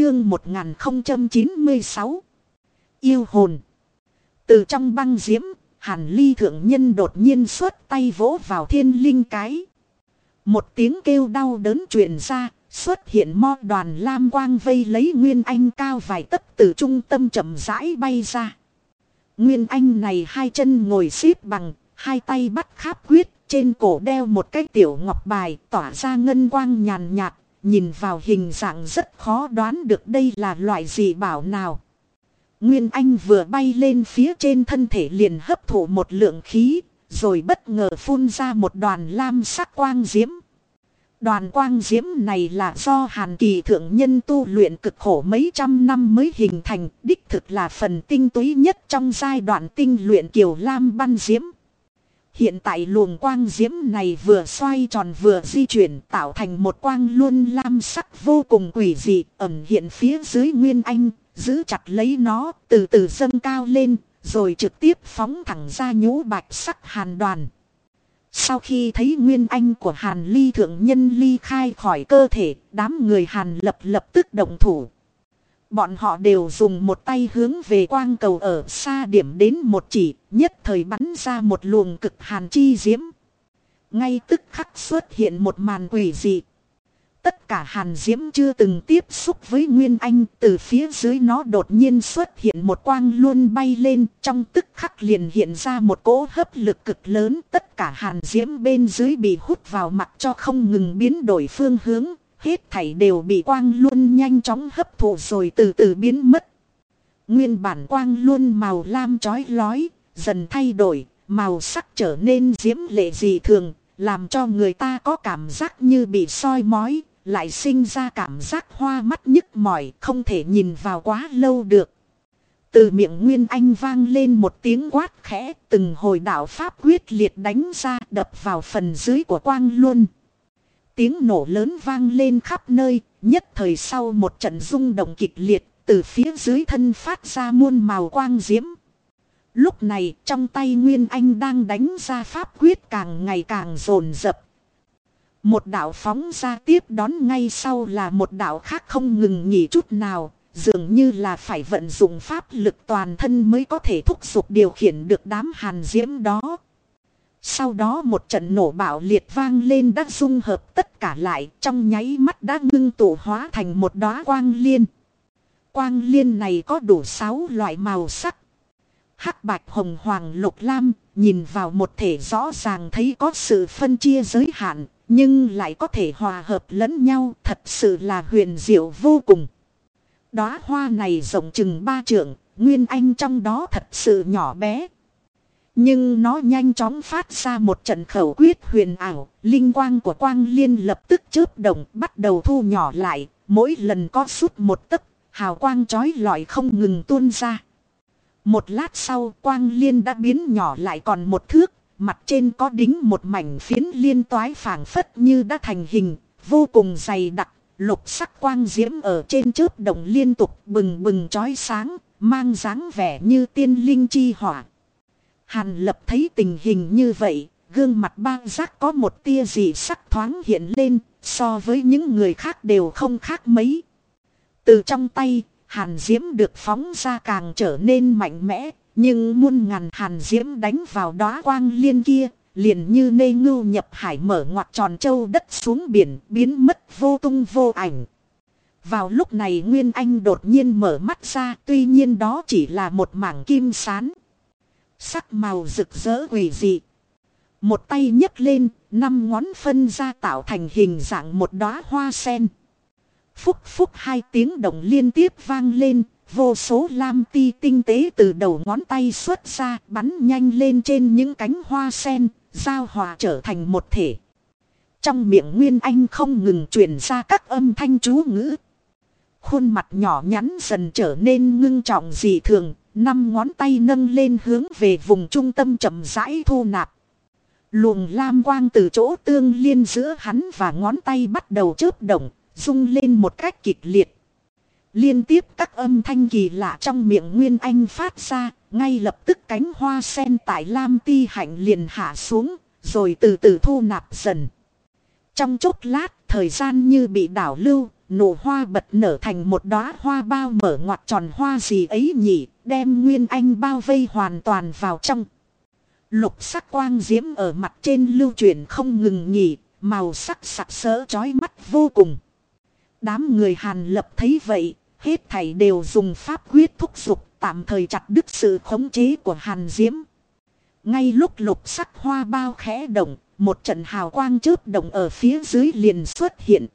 chương 1096. Yêu hồn. Từ trong băng diễm, hàn ly thượng nhân đột nhiên xuất tay vỗ vào thiên linh cái. Một tiếng kêu đau đớn truyền ra, xuất hiện mo đoàn lam quang vây lấy Nguyên Anh cao vài tấc từ trung tâm chậm rãi bay ra. Nguyên Anh này hai chân ngồi xếp bằng, hai tay bắt kháp quyết, trên cổ đeo một cái tiểu ngọc bài tỏa ra ngân quang nhàn nhạt, nhìn vào hình dạng rất khó đoán được đây là loại gì bảo nào. Nguyên Anh vừa bay lên phía trên thân thể liền hấp thụ một lượng khí, rồi bất ngờ phun ra một đoàn lam sắc quang diễm. Đoàn quang diễm này là do Hàn Kỳ Thượng Nhân tu luyện cực khổ mấy trăm năm mới hình thành, đích thực là phần tinh túy nhất trong giai đoạn tinh luyện Kiều Lam Ban Diễm. Hiện tại luồng quang diễm này vừa xoay tròn vừa di chuyển tạo thành một quang luôn lam sắc vô cùng quỷ dị ẩn hiện phía dưới Nguyên Anh, giữ chặt lấy nó từ từ dâng cao lên, rồi trực tiếp phóng thẳng ra nhũ bạch sắc hàn đoàn. Sau khi thấy nguyên anh của Hàn Ly thượng nhân ly khai khỏi cơ thể, đám người Hàn lập lập tức động thủ. Bọn họ đều dùng một tay hướng về quang cầu ở xa điểm đến một chỉ, nhất thời bắn ra một luồng cực hàn chi diễm. Ngay tức khắc xuất hiện một màn quỷ dị. Tất cả hàn diễm chưa từng tiếp xúc với Nguyên Anh, từ phía dưới nó đột nhiên xuất hiện một quang luôn bay lên, trong tức khắc liền hiện ra một cỗ hấp lực cực lớn, tất cả hàn diễm bên dưới bị hút vào mặt cho không ngừng biến đổi phương hướng, hết thảy đều bị quang luôn nhanh chóng hấp thụ rồi từ từ biến mất. Nguyên bản quang luôn màu lam chói lói, dần thay đổi, màu sắc trở nên diễm lệ dị thường, làm cho người ta có cảm giác như bị soi mói, lại sinh ra cảm giác hoa mắt nhức mỏi không thể nhìn vào quá lâu được. Từ miệng Nguyên Anh vang lên một tiếng quát khẽ từng hồi đạo Pháp quyết liệt đánh ra đập vào phần dưới của quang luân. Tiếng nổ lớn vang lên khắp nơi, nhất thời sau một trận rung động kịch liệt, từ phía dưới thân phát ra muôn màu quang diễm. Lúc này trong tay Nguyên Anh đang đánh ra pháp quyết càng ngày càng rồn rập. Một đạo phóng ra tiếp đón ngay sau là một đạo khác không ngừng nghỉ chút nào, dường như là phải vận dụng pháp lực toàn thân mới có thể thúc giục điều khiển được đám hàn diễm đó. Sau đó một trận nổ bạo liệt vang lên đã dung hợp tất cả lại trong nháy mắt đã ngưng tụ hóa thành một đóa quang liên. Quang liên này có đủ 6 loại màu sắc. Hắc bạch hồng hoàng lục lam nhìn vào một thể rõ ràng thấy có sự phân chia giới hạn nhưng lại có thể hòa hợp lẫn nhau thật sự là huyền diệu vô cùng. Đóa hoa này rộng chừng ba trượng, Nguyên Anh trong đó thật sự nhỏ bé. Nhưng nó nhanh chóng phát ra một trận khẩu quyết huyền ảo, linh quang của quang liên lập tức chớp động bắt đầu thu nhỏ lại, mỗi lần có sút một tấc, hào quang chói lọi không ngừng tuôn ra. Một lát sau quang liên đã biến nhỏ lại còn một thước, mặt trên có đính một mảnh phiến liên toái phảng phất như đã thành hình, vô cùng dày đặc, lục sắc quang diễm ở trên chớp động liên tục bừng bừng chói sáng, mang dáng vẻ như tiên linh chi hỏa. Hàn lập thấy tình hình như vậy, gương mặt ba giác có một tia gì sắc thoáng hiện lên, so với những người khác đều không khác mấy. Từ trong tay, hàn diễm được phóng ra càng trở nên mạnh mẽ, nhưng muôn ngàn hàn diễm đánh vào đóa quang liên kia, liền như nê ngưu nhập hải mở ngoặt tròn châu đất xuống biển, biến mất vô tung vô ảnh. Vào lúc này Nguyên Anh đột nhiên mở mắt ra, tuy nhiên đó chỉ là một mảng kim sán. Sắc màu rực rỡ quỷ dị. Một tay nhấc lên, năm ngón phân ra tạo thành hình dạng một đóa hoa sen. Phúc phúc hai tiếng động liên tiếp vang lên, Vô số lam ti tinh tế từ đầu ngón tay xuất ra bắn nhanh lên trên những cánh hoa sen, giao hòa trở thành một thể. Trong miệng Nguyên Anh không ngừng truyền ra các âm thanh chú ngữ. Khuôn mặt nhỏ nhắn dần trở nên ngưng trọng dị thường, năm ngón tay nâng lên hướng về vùng trung tâm chậm rãi thu nạp. Luồng lam quang từ chỗ tương liên giữa hắn và ngón tay bắt đầu chớp động, rung lên một cách kịch liệt. Liên tiếp các âm thanh kỳ lạ trong miệng Nguyên Anh phát ra, ngay lập tức cánh hoa sen tại Lam Ti Hạnh liền hạ xuống, rồi từ từ thu nạp dần. Trong chốc lát, thời gian như bị đảo lưu, nụ hoa bật nở thành một đóa hoa bao mở ngoặt tròn hoa gì ấy nhỉ, đem Nguyên Anh bao vây hoàn toàn vào trong. Lục sắc quang diễm ở mặt trên lưu chuyển không ngừng nghỉ, màu sắc sặc sỡ chói mắt vô cùng. Đám người Hàn lập thấy vậy, hết thảy đều dùng pháp quyết thúc dục tạm thời chặt đứt sự khống chế của Hàn Diễm. Ngay lúc lục sắc hoa bao khẽ động, một trận hào quang chớp động ở phía dưới liền xuất hiện.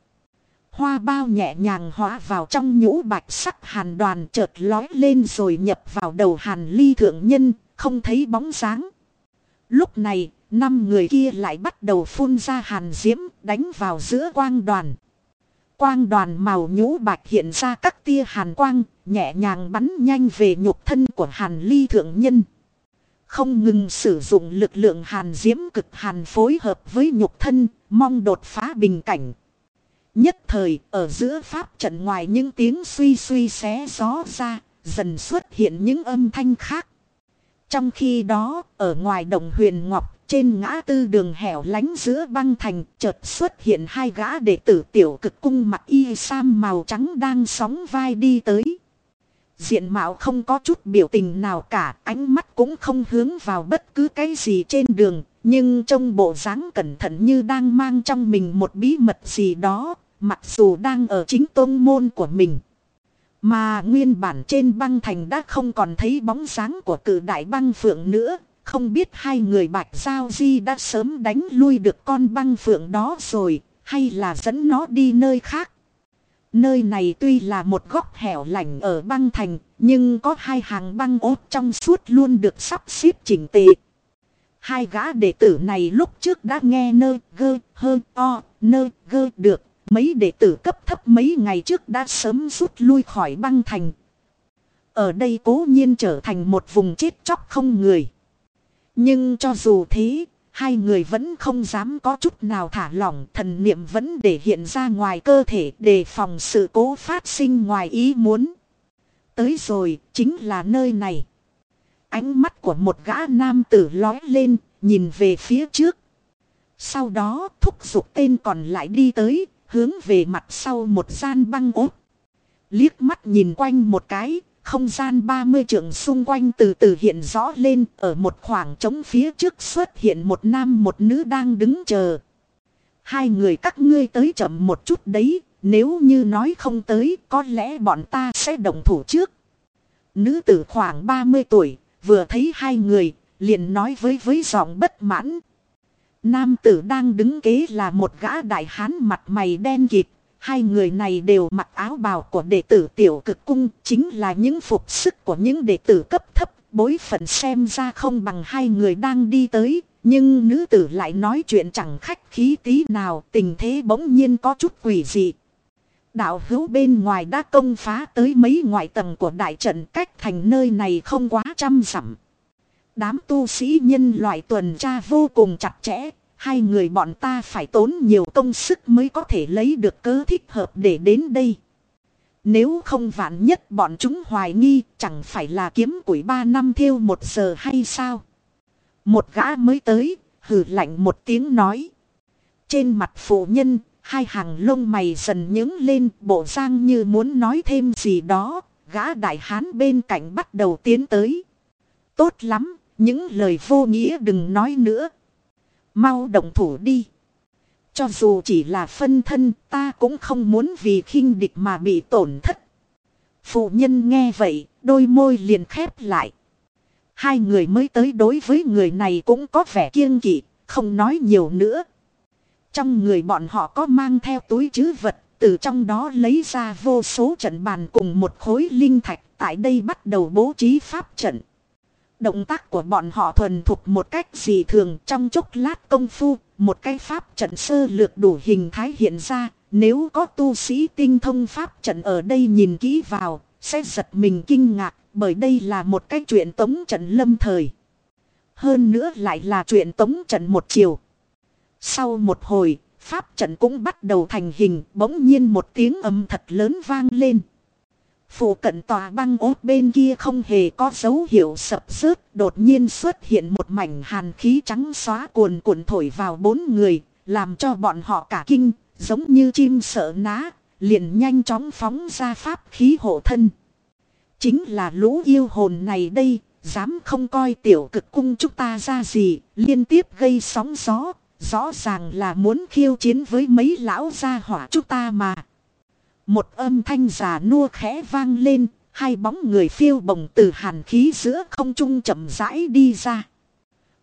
Hoa bao nhẹ nhàng hóa vào trong nhũ bạch sắc hàn đoàn chợt lói lên rồi nhập vào đầu hàn ly thượng nhân, không thấy bóng dáng. Lúc này, năm người kia lại bắt đầu phun ra hàn diễm đánh vào giữa quang đoàn. Quang đoàn màu nhũ bạch hiện ra các tia hàn quang, nhẹ nhàng bắn nhanh về nhục thân của hàn ly thượng nhân. Không ngừng sử dụng lực lượng hàn diễm cực hàn phối hợp với nhục thân, mong đột phá bình cảnh. Nhất thời, ở giữa pháp trận ngoài những tiếng suy suy xé gió ra, dần xuất hiện những âm thanh khác. Trong khi đó, ở ngoài đồng huyền ngọc, trên ngã tư đường hẻo lánh giữa băng thành, chợt xuất hiện hai gã đệ tử tiểu cực cung mặc y sam màu trắng đang sóng vai đi tới. Diện mạo không có chút biểu tình nào cả, ánh mắt cũng không hướng vào bất cứ cái gì trên đường, nhưng trong bộ dáng cẩn thận như đang mang trong mình một bí mật gì đó, mặc dù đang ở chính tôn môn của mình. Mà nguyên bản trên băng thành đã không còn thấy bóng dáng của cử đại băng phượng nữa, không biết hai người bạch giao di đã sớm đánh lui được con băng phượng đó rồi, hay là dẫn nó đi nơi khác. Nơi này tuy là một góc hẻo lạnh ở băng thành, nhưng có hai hàng băng ốt trong suốt luôn được sắp xếp chỉnh tề. Hai gã đệ tử này lúc trước đã nghe nơ gơ hơ o nơ gơ được. Mấy đệ tử cấp thấp mấy ngày trước đã sớm rút lui khỏi băng thành. Ở đây cố nhiên trở thành một vùng chết chóc không người. Nhưng cho dù thế, hai người vẫn không dám có chút nào thả lỏng thần niệm vẫn để hiện ra ngoài cơ thể đề phòng sự cố phát sinh ngoài ý muốn. Tới rồi, chính là nơi này. Ánh mắt của một gã nam tử lói lên, nhìn về phía trước. Sau đó thúc giục tên còn lại đi tới, hướng về mặt sau một gian băng ốp. Liếc mắt nhìn quanh một cái, không gian 30 trượng xung quanh từ từ hiện rõ lên, ở một khoảng trống phía trước xuất hiện một nam một nữ đang đứng chờ. Hai người các ngươi tới chậm một chút đấy, nếu như nói không tới, có lẽ bọn ta sẽ đồng thủ trước. Nữ tử khoảng 30 tuổi, vừa thấy hai người, liền nói với với giọng bất mãn. Nam tử đang đứng kế là một gã đại hán mặt mày đen kịt, Hai người này đều mặc áo bào của đệ tử tiểu cực cung, chính là những phục sức của những đệ tử cấp thấp, bối phận xem ra không bằng hai người đang đi tới, nhưng nữ tử lại nói chuyện chẳng khách khí tí nào, tình thế bỗng nhiên có chút quỷ dị. Đạo hữu bên ngoài đã công phá tới mấy ngoại tầng của đại trận cách thành nơi này không quá trăm dặm. Đám tu sĩ nhân loại tuần tra vô cùng chặt chẽ, Hai người bọn ta phải tốn nhiều công sức mới có thể lấy được cớ thích hợp để đến đây. Nếu không vạn nhất bọn chúng hoài nghi chẳng phải là kiếm quỷ ba năm thiêu một giờ hay sao. Một gã mới tới, hử lạnh một tiếng nói. Trên mặt phụ nhân, hai hàng lông mày dần nhướng lên bộ giang như muốn nói thêm gì đó. Gã đại hán bên cạnh bắt đầu tiến tới. Tốt lắm, những lời vô nghĩa đừng nói nữa, Mau động thủ đi. Cho dù chỉ là phân thân ta cũng không muốn vì khinh địch mà bị tổn thất. Phụ nhân nghe vậy, đôi môi liền khép lại. Hai người mới tới đối với người này cũng có vẻ kiêng kỵ, không nói nhiều nữa. Trong người bọn họ có mang theo túi chứ vật, từ trong đó lấy ra vô số trận bàn cùng một khối linh thạch, tại đây bắt đầu bố trí pháp trận. Động tác của bọn họ thuần thục một cách dị thường trong chốc lát công phu, một cái pháp trận sơ lược đủ hình thái hiện ra, nếu có tu sĩ tinh thông pháp trận ở đây nhìn kỹ vào, sẽ giật mình kinh ngạc, bởi đây là một cái chuyện tống trận lâm thời. Hơn nữa lại là chuyện tống trận một chiều. Sau một hồi, pháp trận cũng bắt đầu thành hình, bỗng nhiên một tiếng âm thật lớn vang lên. Phủ cận tòa băng ốt bên kia không hề có dấu hiệu sập rớt, đột nhiên xuất hiện một mảnh hàn khí trắng xóa cuồn cuộn thổi vào bốn người, làm cho bọn họ cả kinh, giống như chim sợ ná, liền nhanh chóng phóng ra pháp khí hộ thân. Chính là lũ yêu hồn này đây, dám không coi tiểu cực cung chúng ta ra gì, liên tiếp gây sóng gió, rõ ràng là muốn khiêu chiến với mấy lão gia hỏa chúng ta mà. Một âm thanh già nua khẽ vang lên, hai bóng người phiêu bồng từ hàn khí giữa không trung chậm rãi đi ra.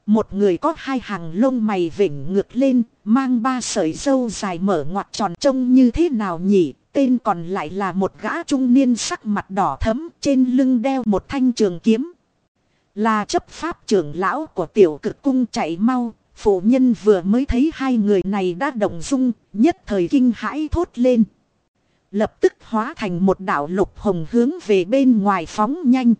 Một người có hai hàng lông mày vỉnh ngược lên, mang ba sợi dâu dài mở ngoặt tròn trông như thế nào nhỉ? Tên còn lại là một gã trung niên sắc mặt đỏ thấm trên lưng đeo một thanh trường kiếm. Là chấp pháp trưởng lão của tiểu cực cung chạy mau, phụ nhân vừa mới thấy hai người này đã động dung, nhất thời kinh hãi thốt lên. Lập tức hóa thành một đảo lục hồng hướng về bên ngoài phóng nhanh.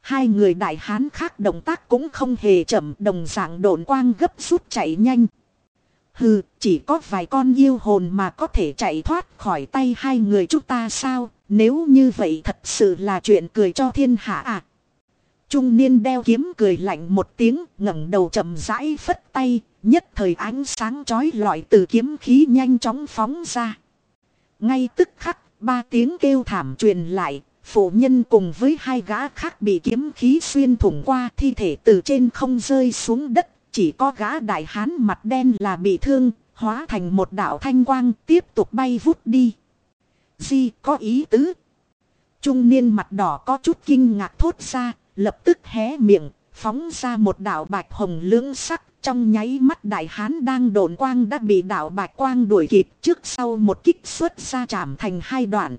Hai người đại hán khác động tác cũng không hề chậm đồng dạng độn quang gấp rút chạy nhanh. Hừ, chỉ có vài con yêu hồn mà có thể chạy thoát khỏi tay hai người chúng ta sao, nếu như vậy thật sự là chuyện cười cho thiên hạ à. Trung niên đeo kiếm cười lạnh một tiếng, ngẩng đầu chậm rãi phất tay, nhất thời ánh sáng chói lọi từ kiếm khí nhanh chóng phóng ra. Ngay tức khắc, ba tiếng kêu thảm truyền lại, phụ nhân cùng với hai gã khác bị kiếm khí xuyên thủng qua thi thể từ trên không rơi xuống đất. Chỉ có gã đại hán mặt đen là bị thương, hóa thành một đạo thanh quang tiếp tục bay vút đi. Di có ý tứ. Trung niên mặt đỏ có chút kinh ngạc thốt ra, lập tức hé miệng, phóng ra một đạo bạch hồng lưỡng sắc. Trong nháy mắt đại hán đang đồn quang đã bị đạo bạch quang đuổi kịp trước sau một kích xuất ra chạm thành hai đoạn.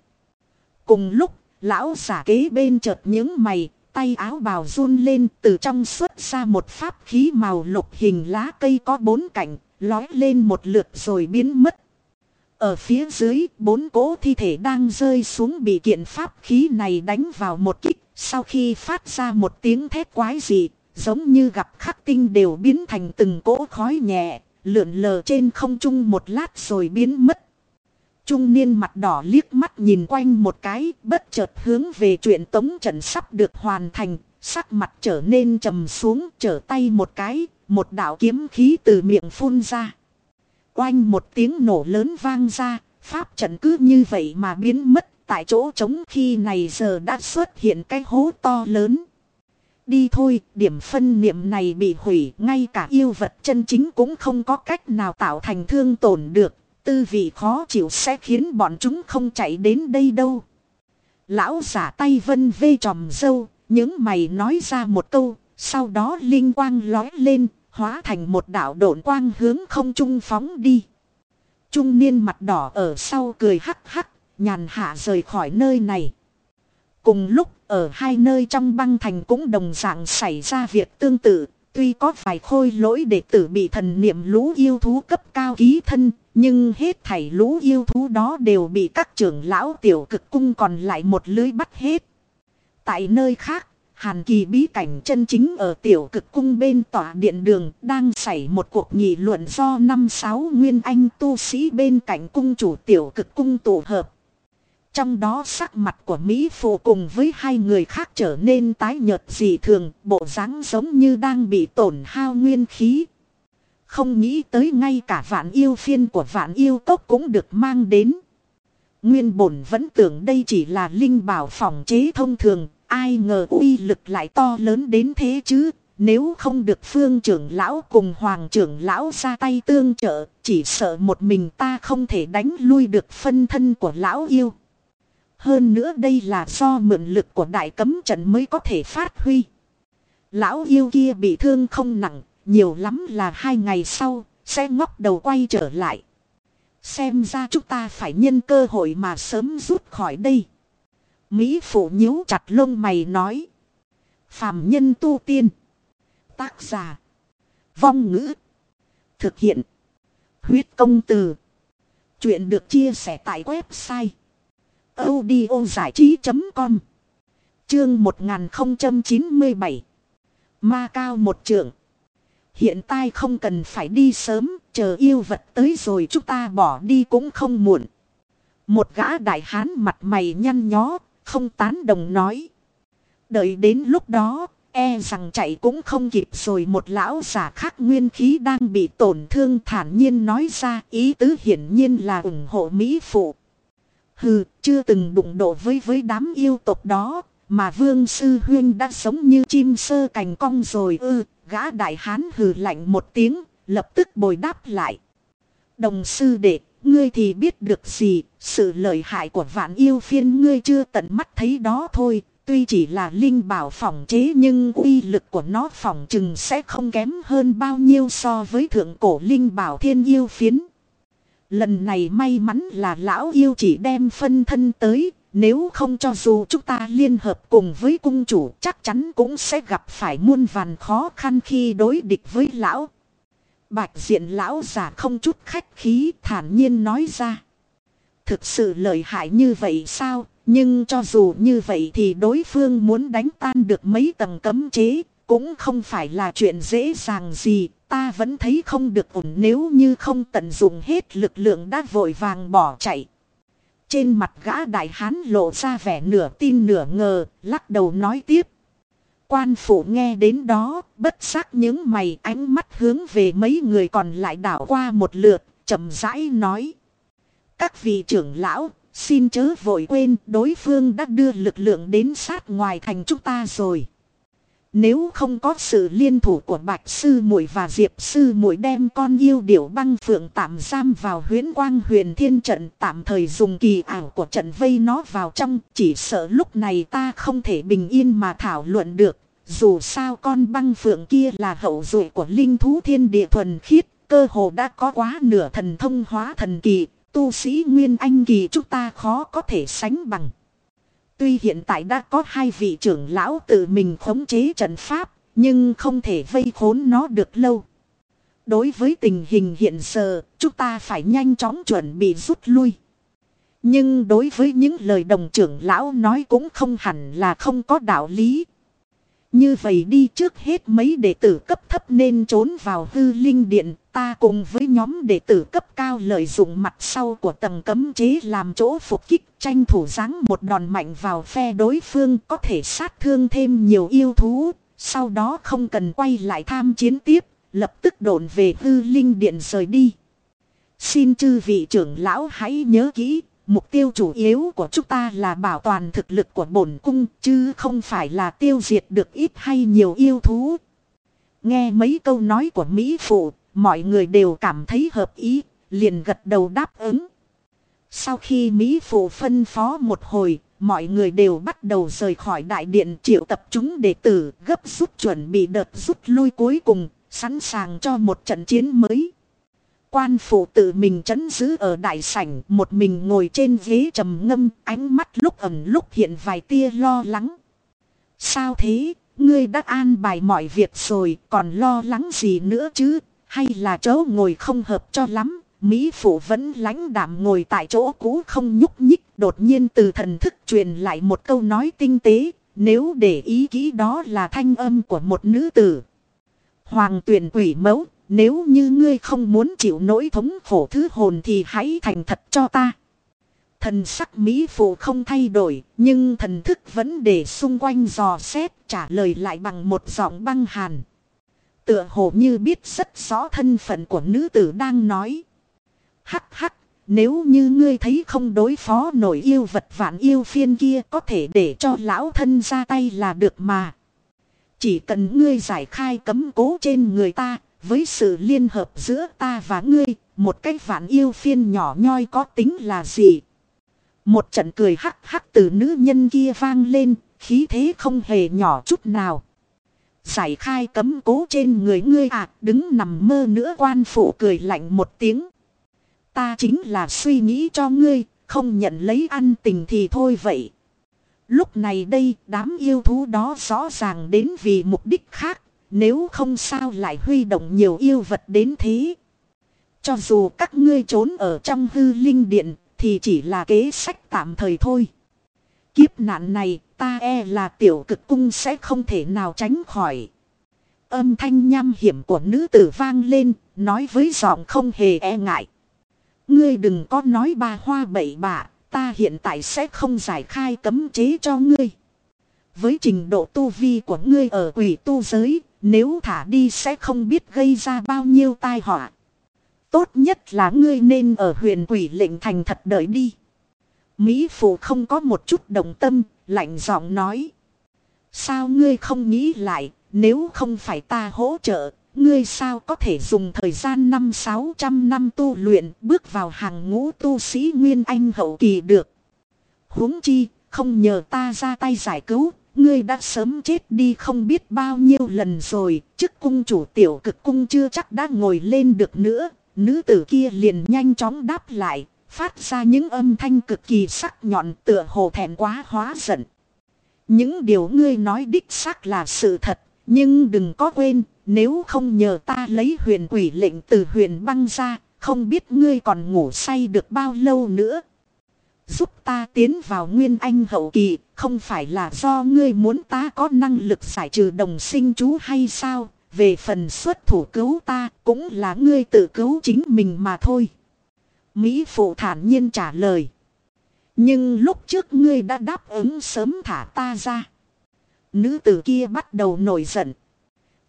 Cùng lúc, lão giả kế bên chợt những mày, tay áo bào run lên từ trong xuất ra một pháp khí màu lục hình lá cây có bốn cạnh, lói lên một lượt rồi biến mất. Ở phía dưới, bốn cỗ thi thể đang rơi xuống bị kiện pháp khí này đánh vào một kích, sau khi phát ra một tiếng thét quái dị, giống như gặp khắc tinh đều biến thành từng cỗ khói nhẹ, lượn lờ trên không trung một lát rồi biến mất. Trung niên mặt đỏ liếc mắt nhìn quanh một cái, bất chợt hướng về chuyện tống trận sắp được hoàn thành, sắc mặt trở nên trầm xuống, trở tay một cái, một đạo kiếm khí từ miệng phun ra. Quanh một tiếng nổ lớn vang ra, pháp trận cứ như vậy mà biến mất, tại chỗ trống khi này giờ đã xuất hiện cái hố to lớn. Đi thôi, điểm phân niệm này bị hủy, ngay cả yêu vật chân chính cũng không có cách nào tạo thành thương tổn được, tư vị khó chịu sẽ khiến bọn chúng không chạy đến đây đâu. Lão giả tay vân vê tròm dâu, những mày nói ra một câu, sau đó linh quang lói lên, hóa thành một đạo độn quang hướng không trung phóng đi. Trung niên mặt đỏ ở sau cười hắc hắc, nhàn hạ rời khỏi nơi này. Cùng lúc ở hai nơi trong băng thành cũng đồng dạng xảy ra việc tương tự, tuy có vài khôi lỗi đệ tử bị thần niệm lũ yêu thú cấp cao ký thân, nhưng hết thảy lũ yêu thú đó đều bị các trưởng lão tiểu cực cung còn lại một lưới bắt hết. Tại nơi khác, Hàn kỳ bí cảnh chân chính ở tiểu cực cung bên tòa điện đường đang xảy một cuộc nghị luận do năm sáu nguyên anh tu sĩ bên cạnh cung chủ tiểu cực cung tụ hợp. Trong đó sắc mặt của Mỹ Phụ cùng với hai người khác trở nên tái nhợt dị thường, bộ dáng giống như đang bị tổn hao nguyên khí. Không nghĩ tới ngay cả vạn yêu phiên của vạn yêu tốc cũng được mang đến. Nguyên bổn vẫn tưởng đây chỉ là linh bảo phòng chế thông thường, ai ngờ uy lực lại to lớn đến thế chứ. Nếu không được phương trưởng lão cùng hoàng trưởng lão ra tay tương trợ, chỉ sợ một mình ta không thể đánh lui được phân thân của lão yêu. Hơn nữa đây là do mượn lực của đại cấm trận mới có thể phát huy. Lão yêu kia bị thương không nặng, nhiều lắm là hai ngày sau, sẽ ngóc đầu quay trở lại. Xem ra chúng ta phải nhân cơ hội mà sớm rút khỏi đây. Mỹ phụ nhíu chặt lông mày nói. Phạm nhân tu tiên. Tác giả. Vong ngữ. Thực hiện. Huyết công từ. Chuyện được chia sẻ tại website audio giải trí.com Chương 1097 Ma cao một trượng. Hiện tại không cần phải đi sớm, chờ yêu vật tới rồi chúng ta bỏ đi cũng không muộn. Một gã đại hán mặt mày nhăn nhó, không tán đồng nói. Đợi đến lúc đó, e rằng chạy cũng không kịp rồi một lão giả khác nguyên khí đang bị tổn thương thản nhiên nói ra ý tứ hiển nhiên là ủng hộ Mỹ phụ. Hừ, chưa từng đụng độ với với đám yêu tộc đó, mà vương sư huyên đã sống như chim sơ cành cong rồi ư, gã đại hán hừ lạnh một tiếng, lập tức bồi đáp lại. Đồng sư đệ, ngươi thì biết được gì, sự lợi hại của vạn yêu phiên ngươi chưa tận mắt thấy đó thôi, tuy chỉ là linh bảo phòng chế nhưng uy lực của nó phòng chừng sẽ không kém hơn bao nhiêu so với thượng cổ linh bảo thiên yêu phiến. Lần này may mắn là lão yêu chỉ đem phân thân tới, nếu không cho dù chúng ta liên hợp cùng với cung chủ chắc chắn cũng sẽ gặp phải muôn vàn khó khăn khi đối địch với lão. Bạch diện lão giả không chút khách khí thản nhiên nói ra. Thực sự lợi hại như vậy sao? Nhưng cho dù như vậy thì đối phương muốn đánh tan được mấy tầng cấm chế cũng không phải là chuyện dễ dàng gì. Ta vẫn thấy không được ổn nếu như không tận dụng hết lực lượng đã vội vàng bỏ chạy. Trên mặt gã đại hán lộ ra vẻ nửa tin nửa ngờ, lắc đầu nói tiếp. Quan phủ nghe đến đó, bất giác những mày ánh mắt hướng về mấy người còn lại đảo qua một lượt, chậm rãi nói. Các vị trưởng lão, xin chớ vội quên đối phương đã đưa lực lượng đến sát ngoài thành chúng ta rồi. Nếu không có sự liên thủ của Bạch Sư muội và Diệp Sư muội đem con yêu điểu băng phượng tạm giam vào huyến quang huyền thiên trận tạm thời dùng kỳ ảo của trận vây nó vào trong chỉ sợ lúc này ta không thể bình yên mà thảo luận được. Dù sao con băng phượng kia là hậu duệ của linh thú thiên địa thuần khiết, cơ hồ đã có quá nửa thần thông hóa thần kỳ, tu sĩ nguyên anh kỳ chúng ta khó có thể sánh bằng. Tuy hiện tại đã có hai vị trưởng lão tự mình khống chế trận pháp, nhưng không thể vây khốn nó được lâu. Đối với tình hình hiện giờ, chúng ta phải nhanh chóng chuẩn bị rút lui. Nhưng đối với những lời đồng trưởng lão nói cũng không hẳn là không có đạo lý. Như vậy đi trước hết mấy đệ tử cấp thấp nên trốn vào hư linh điện, ta cùng với nhóm đệ tử cấp cao lợi dụng mặt sau của tầng cấm chế làm chỗ phục kích tranh thủ giáng một đòn mạnh vào phe đối phương có thể sát thương thêm nhiều yêu thú, sau đó không cần quay lại tham chiến tiếp, lập tức đồn về hư linh điện rời đi. Xin chư vị trưởng lão hãy nhớ kỹ, Mục tiêu chủ yếu của chúng ta là bảo toàn thực lực của bổn cung chứ không phải là tiêu diệt được ít hay nhiều yêu thú. Nghe mấy câu nói của Mỹ Phụ, mọi người đều cảm thấy hợp ý, liền gật đầu đáp ứng. Sau khi Mỹ Phụ phân phó một hồi, mọi người đều bắt đầu rời khỏi đại điện triệu tập chúng đệ tử gấp rút chuẩn bị đợt rút lui cuối cùng, sẵn sàng cho một trận chiến mới. Quan phụ tự mình chấn giữ ở đại sảnh, một mình ngồi trên ghế trầm ngâm, ánh mắt lúc ẩn lúc hiện vài tia lo lắng. Sao thế, ngươi đã an bài mọi việc rồi, còn lo lắng gì nữa chứ, hay là chỗ ngồi không hợp cho lắm. Mỹ phụ vẫn lãnh đạm ngồi tại chỗ cũ không nhúc nhích, đột nhiên từ thần thức truyền lại một câu nói tinh tế, nếu để ý kỹ đó là thanh âm của một nữ tử. Hoàng tuyển quỷ mẫu, nếu như ngươi không muốn chịu nỗi thống khổ thứ hồn thì hãy thành thật cho ta. Thần sắc Mỹ phụ không thay đổi, nhưng thần thức vẫn để xung quanh dò xét trả lời lại bằng một giọng băng hàn. Tựa hồ như biết rất rõ thân phận của nữ tử đang nói. Hắc hắc, nếu như ngươi thấy không đối phó nổi yêu vật vạn yêu phiên kia có thể để cho lão thân ra tay là được mà. Chỉ cần ngươi giải khai cấm cố trên người ta, với sự liên hợp giữa ta và ngươi, một cái vạn yêu phiên nhỏ nhoi có tính là gì? Một trận cười hắc hắc từ nữ nhân kia vang lên, khí thế không hề nhỏ chút nào. Giải khai cấm cố trên người ngươi à, đứng nằm mơ nữa quan phụ cười lạnh một tiếng. Ta chính là suy nghĩ cho ngươi, không nhận lấy ăn tình thì thôi vậy. Lúc này đây, đám yêu thú đó rõ ràng đến vì mục đích khác, nếu không sao lại huy động nhiều yêu vật đến thế. Cho dù các ngươi trốn ở trong hư linh điện thì chỉ là kế sách tạm thời thôi. Kiếp nạn này ta e là tiểu cực cung sẽ không thể nào tránh khỏi. Âm thanh nham hiểm của nữ tử vang lên, nói với giọng không hề e ngại. Ngươi đừng có nói ba hoa bậy bạ, ta hiện tại sẽ không giải khai cấm chế cho ngươi. Với trình độ tu vi của ngươi ở quỷ tu giới, nếu thả đi sẽ không biết gây ra bao nhiêu tai họa. Tốt nhất là ngươi nên ở huyền quỷ lệnh thành thật đợi đi. Mỹ phụ không có một chút đồng tâm, lạnh giọng nói. Sao ngươi không nghĩ lại, nếu không phải ta hỗ trợ, ngươi sao có thể dùng thời gian năm sáu trăm năm tu luyện bước vào hàng ngũ tu sĩ Nguyên Anh hậu kỳ được. huống chi, không nhờ ta ra tay giải cứu, ngươi đã sớm chết đi không biết bao nhiêu lần rồi, chức cung chủ tiểu cực cung chưa chắc đã ngồi lên được nữa. Nữ tử kia liền nhanh chóng đáp lại, phát ra những âm thanh cực kỳ sắc nhọn tựa hồ thẹn quá hóa giận. Những điều ngươi nói đích xác là sự thật, nhưng đừng có quên, nếu không nhờ ta lấy huyền quỷ lệnh từ huyền băng ra, không biết ngươi còn ngủ say được bao lâu nữa. Giúp ta tiến vào nguyên anh hậu kỳ, không phải là do ngươi muốn ta có năng lực giải trừ đồng sinh chú hay sao, về phần xuất thủ cứu ta cũng là ngươi tự cứu chính mình mà thôi. Mỹ phụ thản nhiên trả lời. Nhưng lúc trước ngươi đã đáp ứng sớm thả ta ra. Nữ tử kia bắt đầu nổi giận.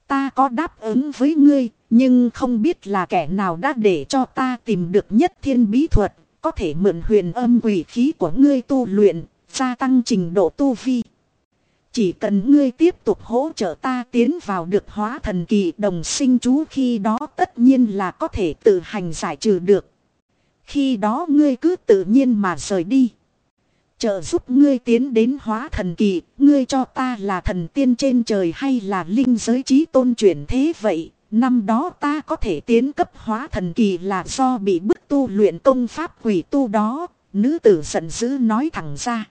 Ta có đáp ứng với ngươi, nhưng không biết là kẻ nào đã để cho ta tìm được nhất thiên bí thuật, có thể mượn huyền âm quỷ khí của ngươi tu luyện, gia tăng trình độ tu vi. Chỉ cần ngươi tiếp tục hỗ trợ ta tiến vào được hóa thần kỳ đồng sinh chú khi đó tất nhiên là có thể tự hành giải trừ được. Khi đó ngươi cứ tự nhiên mà rời đi. Trợ giúp ngươi tiến đến hóa thần kỳ, ngươi cho ta là thần tiên trên trời hay là linh giới trí tôn chuyển thế vậy. Năm đó ta có thể tiến cấp hóa thần kỳ là do bị bức tu luyện công pháp quỷ tu đó, nữ tử giận dữ nói thẳng ra.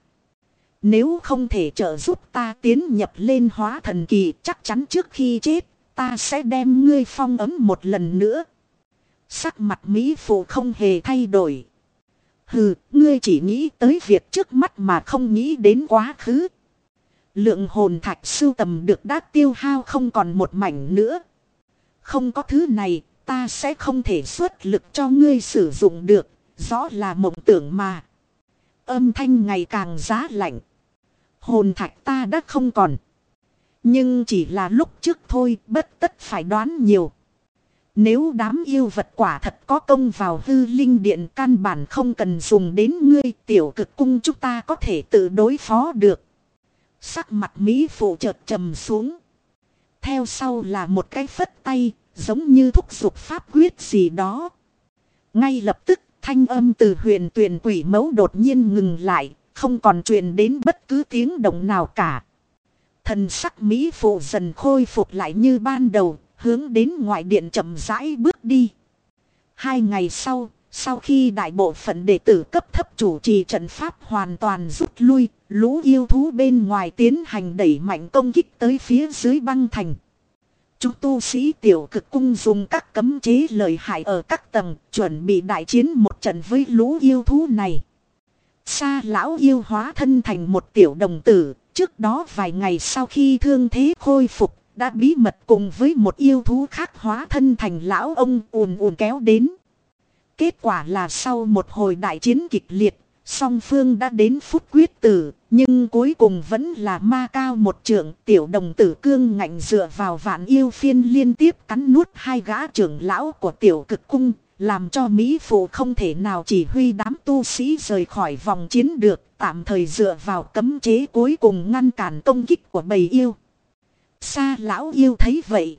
Nếu không thể trợ giúp ta tiến nhập lên hóa thần kỳ chắc chắn trước khi chết, ta sẽ đem ngươi phong ấm một lần nữa. Sắc mặt Mỹ phụ không hề thay đổi. Hừ, ngươi chỉ nghĩ tới việc trước mắt mà không nghĩ đến quá khứ. Lượng hồn thạch sưu tầm được đã tiêu hao không còn một mảnh nữa. Không có thứ này, ta sẽ không thể xuất lực cho ngươi sử dụng được, rõ là mộng tưởng mà. Âm thanh ngày càng giá lạnh. Hồn thạch ta đã không còn. Nhưng chỉ là lúc trước thôi, bất tất phải đoán nhiều. Nếu đám yêu vật quả thật có công vào hư linh điện căn bản không cần dùng đến ngươi tiểu cực cung chúng ta có thể tự đối phó được. Sắc mặt Mỹ phụ chợt trầm xuống. Theo sau là một cái phất tay, giống như thúc giục pháp quyết gì đó. Ngay lập tức, thanh âm từ huyền tuyển quỷ mẫu đột nhiên ngừng lại, không còn truyền đến bất cứ tiếng động nào cả. Thần sắc Mỹ phụ dần khôi phục lại như ban đầu, hướng đến ngoại điện chậm rãi bước đi. Hai ngày sau, sau khi đại bộ phận đệ tử cấp thấp chủ trì trận pháp hoàn toàn rút lui, lũ yêu thú bên ngoài tiến hành đẩy mạnh công kích tới phía dưới băng thành. Chúng tu sĩ tiểu cực cung dùng các cấm chế lợi hại ở các tầng, chuẩn bị đại chiến một trận với lũ yêu thú này. Sa lão yêu hóa thân thành một tiểu đồng tử, trước đó vài ngày sau khi thương thế khôi phục, đã bí mật cùng với một yêu thú khác hóa thân thành lão ông ùn ùn kéo đến. Kết quả là sau một hồi đại chiến kịch liệt, song phương đã đến phút quyết tử, nhưng cuối cùng vẫn là ma cao một trưởng tiểu đồng tử cương ngạnh dựa vào vạn yêu phiên liên tiếp cắn nuốt hai gã trưởng lão của tiểu cực cung, làm cho Mỹ phụ không thể nào chỉ huy đám tu sĩ rời khỏi vòng chiến được, tạm thời dựa vào cấm chế cuối cùng ngăn cản công kích của bầy yêu. Sa lão yêu thấy vậy.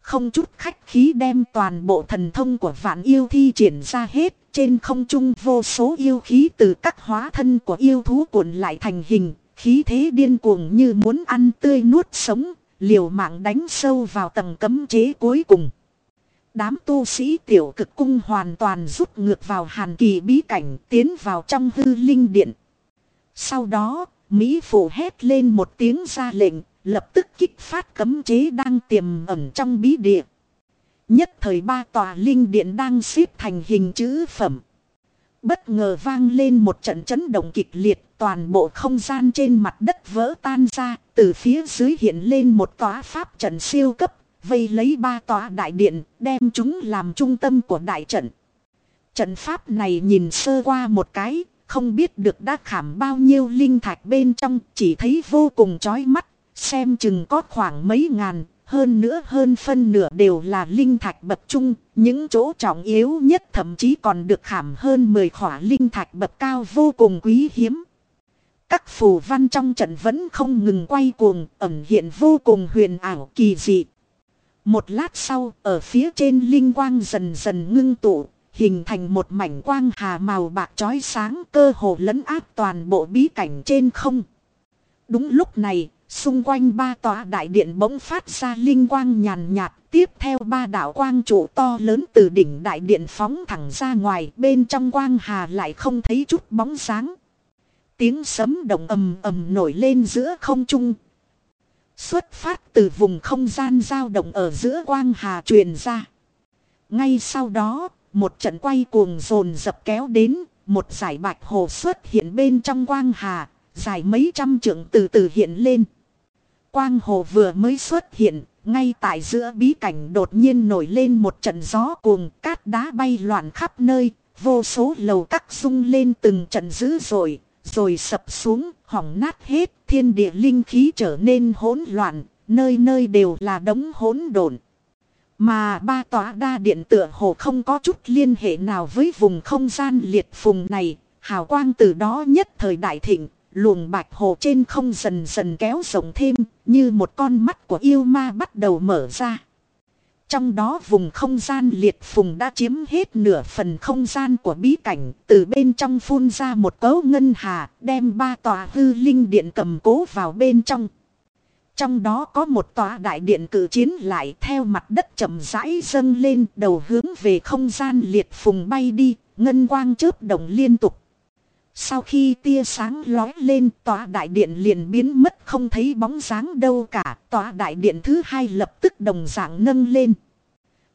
Không chút khách khí đem toàn bộ thần thông của vạn yêu thi triển ra hết. Trên không trung vô số yêu khí từ các hóa thân của yêu thú cuộn lại thành hình. Khí thế điên cuồng như muốn ăn tươi nuốt sống. Liều mạng đánh sâu vào tầng cấm chế cuối cùng. Đám tu sĩ tiểu cực cung hoàn toàn rút ngược vào hàn kỳ bí cảnh tiến vào trong hư linh điện. Sau đó, Mỹ phủ hét lên một tiếng ra lệnh, lập tức kích phát cấm chế đang tiềm ẩn trong bí địa. Nhất thời ba tòa linh điện đang xếp thành hình chữ phẩm. Bất ngờ vang lên một trận chấn động kịch liệt, toàn bộ không gian trên mặt đất vỡ tan ra, từ phía dưới hiện lên một tòa pháp trận siêu cấp, vây lấy ba tòa đại điện, đem chúng làm trung tâm của đại trận. Trận pháp này nhìn sơ qua một cái, không biết được đã khảm bao nhiêu linh thạch bên trong, chỉ thấy vô cùng chói mắt, Xem chừng có khoảng mấy ngàn, hơn nữa hơn phân nửa đều là linh thạch bậc trung, những chỗ trọng yếu nhất thậm chí còn được khảm hơn 10 khỏa linh thạch bậc cao vô cùng quý hiếm. Các phù văn trong trận vẫn không ngừng quay cuồng, ẩn hiện vô cùng huyền ảo kỳ dị. Một lát sau, ở phía trên linh quang dần dần ngưng tụ, hình thành một mảnh quang hà màu bạc chói sáng cơ hồ lấn áp toàn bộ bí cảnh trên không. Đúng lúc này, xung quanh ba tòa đại điện bỗng phát ra linh quang nhàn nhạt, tiếp theo ba đạo quang trụ to lớn từ đỉnh đại điện phóng thẳng ra ngoài, bên trong quang hà lại không thấy chút bóng sáng. Tiếng sấm động ầm ầm nổi lên giữa không trung. Xuất phát từ vùng không gian dao động ở giữa quang hà truyền ra. Ngay sau đó, một trận quay cuồng dồn dập kéo đến, một giải bạch hồ xuất hiện bên trong quang hà, dài mấy trăm trượng từ từ hiện lên. Quang hồ vừa mới xuất hiện, ngay tại giữa bí cảnh đột nhiên nổi lên một trận gió cuồng, cát đá bay loạn khắp nơi, vô số lầu các rung lên từng trận dữ dội, rồi sập xuống, hỏng nát hết, thiên địa linh khí trở nên hỗn loạn, nơi nơi đều là đống hỗn độn. Mà ba tòa đa điện tựa hồ không có chút liên hệ nào với vùng không gian liệt phùng này, hào quang từ đó nhất thời đại thịnh, luồng bạch hồ trên không dần dần kéo rộng thêm, như một con mắt của yêu ma bắt đầu mở ra. Trong đó vùng không gian liệt phùng đã chiếm hết nửa phần không gian của bí cảnh, từ bên trong phun ra một cấu ngân hà, đem ba tòa hư linh điện cầm cố vào bên trong. Trong đó có một tòa đại điện cử chiến lại theo mặt đất chậm rãi dâng lên đầu hướng về không gian liệt phùng bay đi, ngân quang chớp động liên tục. Sau khi tia sáng lói lên tòa đại điện liền biến mất không thấy bóng dáng đâu cả. Tòa đại điện thứ hai lập tức đồng dạng nâng lên.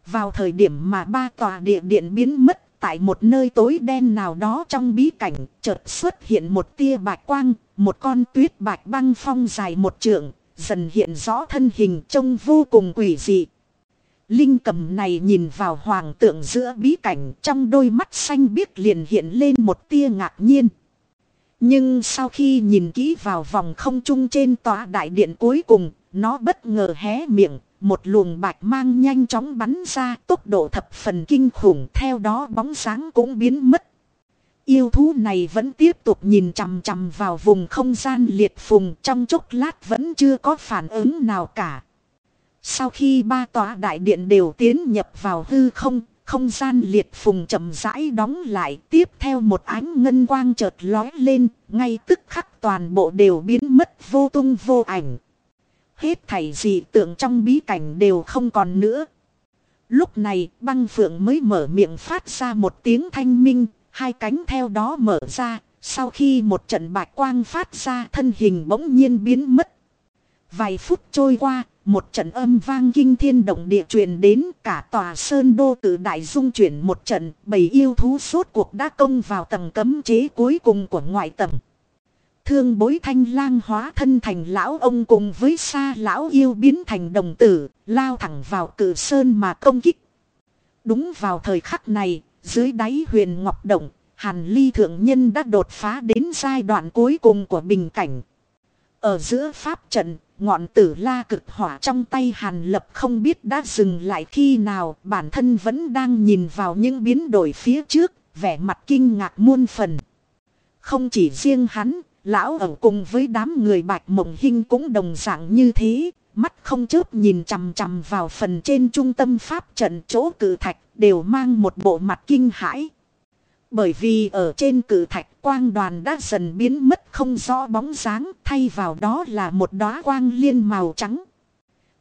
Vào thời điểm mà ba tòa địa điện biến mất tại một nơi tối đen nào đó trong bí cảnh chợt xuất hiện một tia bạch quang, một con tuyết bạch băng phong dài một trượng, dần hiện rõ thân hình trông vô cùng quỷ dị. Linh cầm này nhìn vào hoàng tượng giữa bí cảnh trong đôi mắt xanh biếc liền hiện lên một tia ngạc nhiên. Nhưng sau khi nhìn kỹ vào vòng không trung trên tòa đại điện cuối cùng, nó bất ngờ hé miệng, một luồng bạch mang nhanh chóng bắn ra tốc độ thập phần kinh khủng theo đó bóng sáng cũng biến mất. Yêu thú này vẫn tiếp tục nhìn chằm chằm vào vùng không gian liệt phùng trong chốc lát vẫn chưa có phản ứng nào cả. Sau khi ba tòa đại điện đều tiến nhập vào hư không, không gian liệt phùng chậm rãi đóng lại tiếp theo một ánh ngân quang chợt lói lên, ngay tức khắc toàn bộ đều biến mất vô tung vô ảnh. Hết thảy dị tượng trong bí cảnh đều không còn nữa. Lúc này băng phượng mới mở miệng phát ra một tiếng thanh minh, hai cánh theo đó mở ra, sau khi một trận bạch quang phát ra thân hình bỗng nhiên biến mất. Vài phút trôi qua, một trận âm vang kinh thiên động địa truyền đến cả tòa sơn đô tự đại dung chuyển một trận, bầy yêu thú suốt cuộc đã công vào tầng cấm chế cuối cùng của ngoại tầng. Thương bối thanh lang hóa thân thành lão ông cùng với xa lão yêu biến thành đồng tử, lao thẳng vào cử sơn mà công kích. Đúng vào thời khắc này, dưới đáy huyền ngọc động, hàn ly thượng nhân đã đột phá đến giai đoạn cuối cùng của bình cảnh. Ở giữa pháp trận, ngọn tử la cực hỏa trong tay hàn lập không biết đã dừng lại khi nào bản thân vẫn đang nhìn vào những biến đổi phía trước, vẻ mặt kinh ngạc muôn phần. Không chỉ riêng hắn, lão ở cùng với đám người bạch mộng hinh cũng đồng dạng như thế, mắt không chớp nhìn chằm chằm vào phần trên trung tâm pháp trận chỗ cử thạch đều mang một bộ mặt kinh hãi. Bởi vì ở trên cử thạch quang đoàn đã dần biến mất không rõ bóng dáng, thay vào đó là một đóa quang liên màu trắng.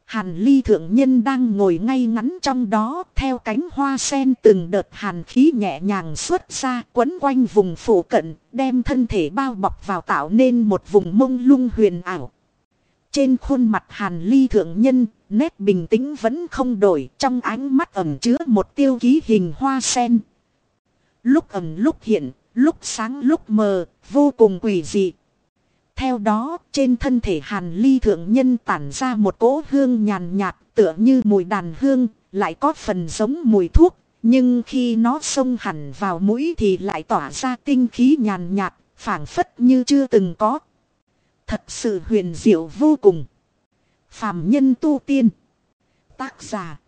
Hàn ly thượng nhân đang ngồi ngay ngắn trong đó, theo cánh hoa sen từng đợt hàn khí nhẹ nhàng xuất ra, quấn quanh vùng phủ cận, đem thân thể bao bọc vào tạo nên một vùng mông lung huyền ảo. Trên khuôn mặt hàn ly thượng nhân, nét bình tĩnh vẫn không đổi, trong ánh mắt ẩm chứa một tiêu ký hình hoa sen. Lúc ẩn lúc hiện, lúc sáng lúc mờ, vô cùng quỷ dị. Theo đó, trên thân thể hàn ly thượng nhân tản ra một cỗ hương nhàn nhạt tựa như mùi đàn hương, lại có phần giống mùi thuốc. Nhưng khi nó xông hẳn vào mũi thì lại tỏa ra tinh khí nhàn nhạt, phảng phất như chưa từng có. Thật sự huyền diệu vô cùng. Phạm nhân tu tiên. Tác giả.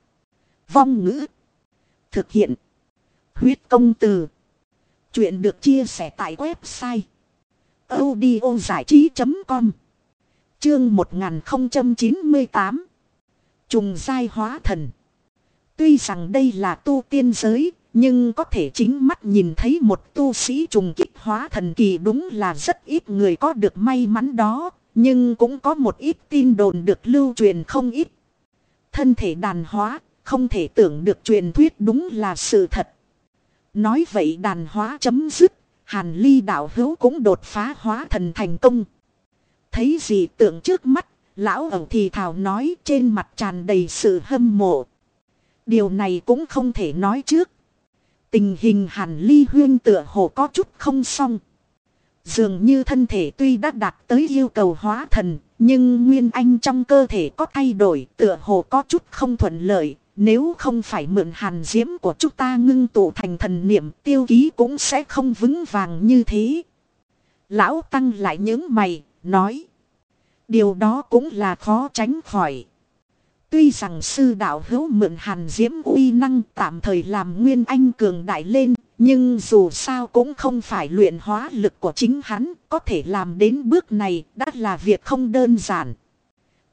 Vong ngữ. Thực hiện. Huyết công từ. Chuyện được chia sẻ tại website. audio trí.com Chương 1098 Trùng giai hóa thần Tuy rằng đây là tu tiên giới, nhưng có thể chính mắt nhìn thấy một tu sĩ trùng kích hóa thần kỳ đúng là rất ít người có được may mắn đó, nhưng cũng có một ít tin đồn được lưu truyền không ít. Thân thể đàn hóa, không thể tưởng được truyền thuyết đúng là sự thật. Nói vậy đàn hóa chấm dứt, hàn ly đạo hữu cũng đột phá hóa thần thành công. Thấy gì tượng trước mắt, lão ẩu thì thảo nói trên mặt tràn đầy sự hâm mộ. Điều này cũng không thể nói trước. Tình hình hàn ly huyên tựa hồ có chút không xong. Dường như thân thể tuy đã đạt tới yêu cầu hóa thần, nhưng nguyên anh trong cơ thể có thay đổi tựa hồ có chút không thuận lợi. Nếu không phải mượn hàn diễm của chúng ta ngưng tụ thành thần niệm tiêu ký cũng sẽ không vững vàng như thế. Lão Tăng lại nhớ mày, nói. Điều đó cũng là khó tránh khỏi. Tuy rằng sư đạo hữu mượn hàn diễm uy năng tạm thời làm nguyên anh cường đại lên, nhưng dù sao cũng không phải luyện hóa lực của chính hắn, có thể làm đến bước này đã là việc không đơn giản.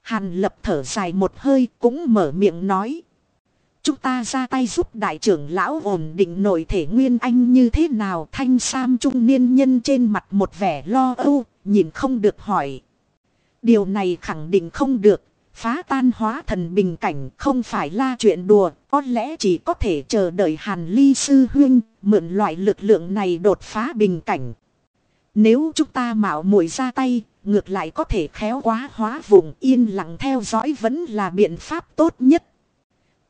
Hàn lập thở dài một hơi cũng mở miệng nói. Chúng ta ra tay giúp đại trưởng lão ổn định nội thể nguyên anh như thế nào thanh sam trung niên nhân trên mặt một vẻ lo âu, nhìn không được hỏi. Điều này khẳng định không được, phá tan hóa thần bình cảnh không phải là chuyện đùa, có lẽ chỉ có thể chờ đợi hàn ly sư huynh, mượn loại lực lượng này đột phá bình cảnh. Nếu chúng ta mạo muội ra tay, ngược lại có thể khéo quá hóa vùng yên lặng theo dõi vẫn là biện pháp tốt nhất.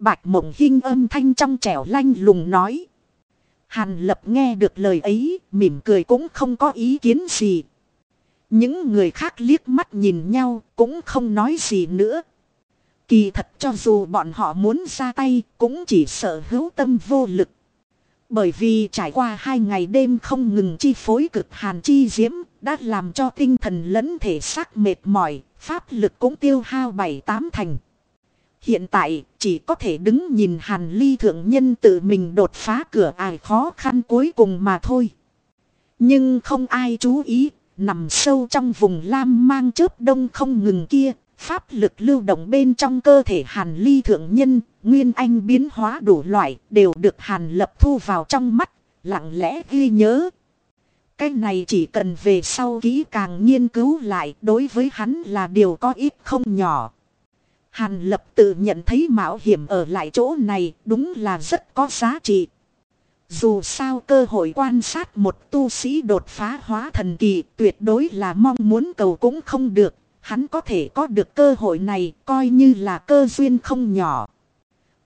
Bạch mộng hinh âm thanh trong trẻo lanh lùng nói. Hàn lập nghe được lời ấy, mỉm cười cũng không có ý kiến gì. Những người khác liếc mắt nhìn nhau cũng không nói gì nữa. Kỳ thật cho dù bọn họ muốn ra tay cũng chỉ sợ hữu tâm vô lực. Bởi vì trải qua hai ngày đêm không ngừng chi phối cực hàn chi diễm đã làm cho tinh thần lẫn thể xác mệt mỏi, pháp lực cũng tiêu hao bảy tám thành. Hiện tại chỉ có thể đứng nhìn hàn ly thượng nhân tự mình đột phá cửa ải khó khăn cuối cùng mà thôi. Nhưng không ai chú ý nằm sâu trong vùng lam mang chớp đông không ngừng kia, pháp lực lưu động bên trong cơ thể hàn ly thượng nhân, nguyên anh biến hóa đủ loại, đều được hàn lập thu vào trong mắt, lặng lẽ ghi nhớ. Cái này chỉ cần về sau kỹ càng nghiên cứu lại đối với hắn là điều có ít không nhỏ. Hàn lập tự nhận thấy mạo hiểm ở lại chỗ này đúng là rất có giá trị. Dù sao cơ hội quan sát một tu sĩ đột phá hóa thần kỳ tuyệt đối là mong muốn cầu cũng không được. Hắn có thể có được cơ hội này coi như là cơ duyên không nhỏ.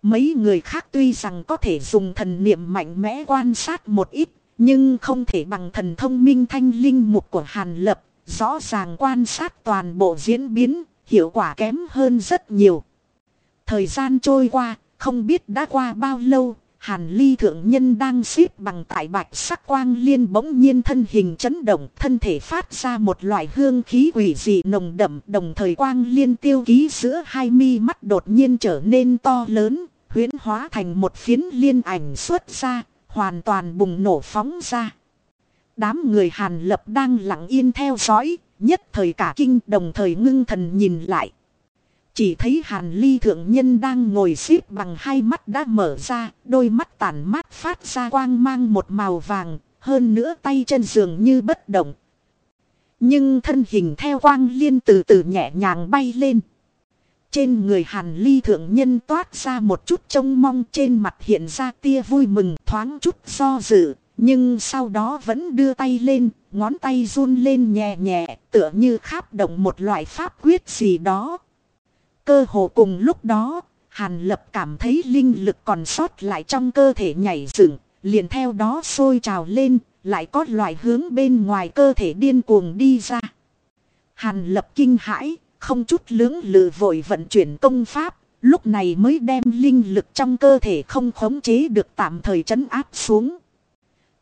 Mấy người khác tuy rằng có thể dùng thần niệm mạnh mẽ quan sát một ít. Nhưng không thể bằng thần thông minh thanh linh mục của Hàn Lập. Rõ ràng quan sát toàn bộ diễn biến. Hiệu quả kém hơn rất nhiều. Thời gian trôi qua. Không biết đã qua bao lâu Hàn ly thượng nhân đang xếp bằng tại bạch sắc quang liên bỗng nhiên thân hình chấn động, thân thể phát ra một loại hương khí quỷ dị nồng đậm, đồng thời quang liên tiêu ký giữa hai mi mắt đột nhiên trở nên to lớn, huyễn hóa thành một phiến liên ảnh xuất ra, hoàn toàn bùng nổ phóng ra. Đám người Hàn lập đang lặng yên theo dõi, nhất thời cả kinh đồng thời ngưng thần nhìn lại. Chỉ thấy hàn ly thượng nhân đang ngồi xếp bằng hai mắt đã mở ra, đôi mắt tản mát phát ra quang mang một màu vàng, hơn nữa tay chân giường như bất động. Nhưng thân hình theo quang liên từ từ nhẹ nhàng bay lên. Trên người hàn ly thượng nhân toát ra một chút trông mong trên mặt hiện ra tia vui mừng thoáng chút do dự. Nhưng sau đó vẫn đưa tay lên, ngón tay run lên nhẹ nhẹ, tựa như kháp động một loại pháp quyết gì đó. Cơ hồ cùng lúc đó, Hàn Lập cảm thấy linh lực còn sót lại trong cơ thể nhảy dựng, liền theo đó sôi trào lên, lại có loại hướng bên ngoài cơ thể điên cuồng đi ra. Hàn Lập kinh hãi, không chút lưỡng lự vội vận chuyển công pháp, lúc này mới đem linh lực trong cơ thể không khống chế được tạm thời chấn áp xuống.